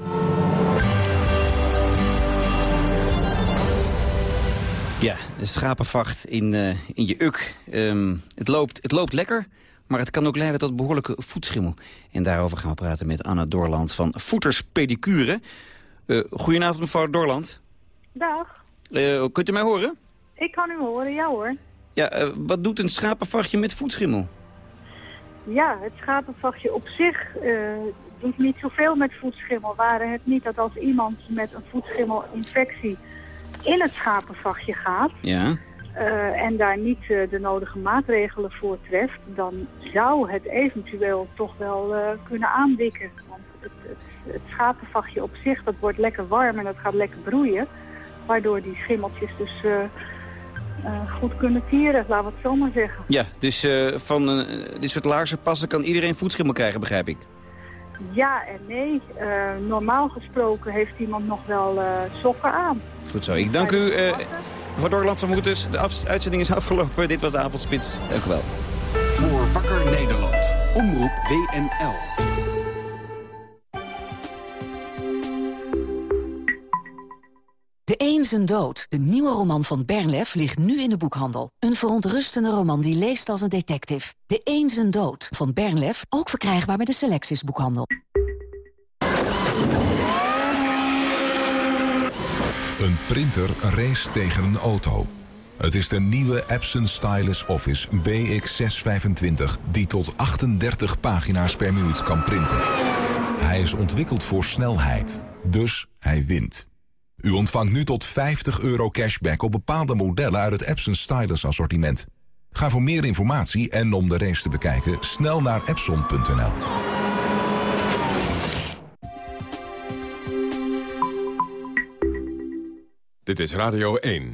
De schapenvacht in, uh, in je uk. Um, het, loopt, het loopt lekker, maar het kan ook leiden tot behoorlijke voetschimmel. En daarover gaan we praten met Anna Doorland van Voeters Pedicure. Uh, goedenavond, mevrouw Doorland. Dag. Uh, kunt u mij horen? Ik kan u horen, ja hoor. Ja, wat doet een schapenvachtje met voetschimmel? Ja, het schapenvachtje op zich doet niet zoveel met voetschimmel. Waren het niet dat als iemand met een voetschimmelinfectie in het schapenvachtje gaat... Ja. Uh, en daar niet uh, de nodige maatregelen voor treft, dan zou het eventueel toch wel uh, kunnen aandikken. Want het, het, het schapenvachtje op zich, dat wordt lekker warm en dat gaat lekker broeien. Waardoor die schimmeltjes dus eh, goed kunnen tieren, laten we het zo maar zeggen. Ja, dus eh, van eh, dit soort laarzen passen kan iedereen voetschimmel krijgen, begrijp ik. Ja en nee. Eh, normaal gesproken heeft iemand nog wel eh, sokken aan. Goed zo, ik dank u. eh mevrouw Dorland van Moetes, de uitzending is afgelopen. Dit was de avondspits. Dank u wel. Voor Wakker Nederland. Omroep WNL. De Een zijn dood, de nieuwe roman van Bernlef, ligt nu in de boekhandel. Een verontrustende roman die leest als een detective. De Een zijn dood van Bernlef, ook verkrijgbaar bij de Selectis boekhandel. Een printer race tegen een auto. Het is de nieuwe Epson Stylus Office BX625... die tot 38 pagina's per minuut kan printen. Hij is ontwikkeld voor snelheid, dus hij wint. U ontvangt nu tot 50 euro cashback op bepaalde modellen... uit het Epson Stylus assortiment. Ga voor meer informatie en om de race te bekijken... snel naar epson.nl. Dit is Radio 1.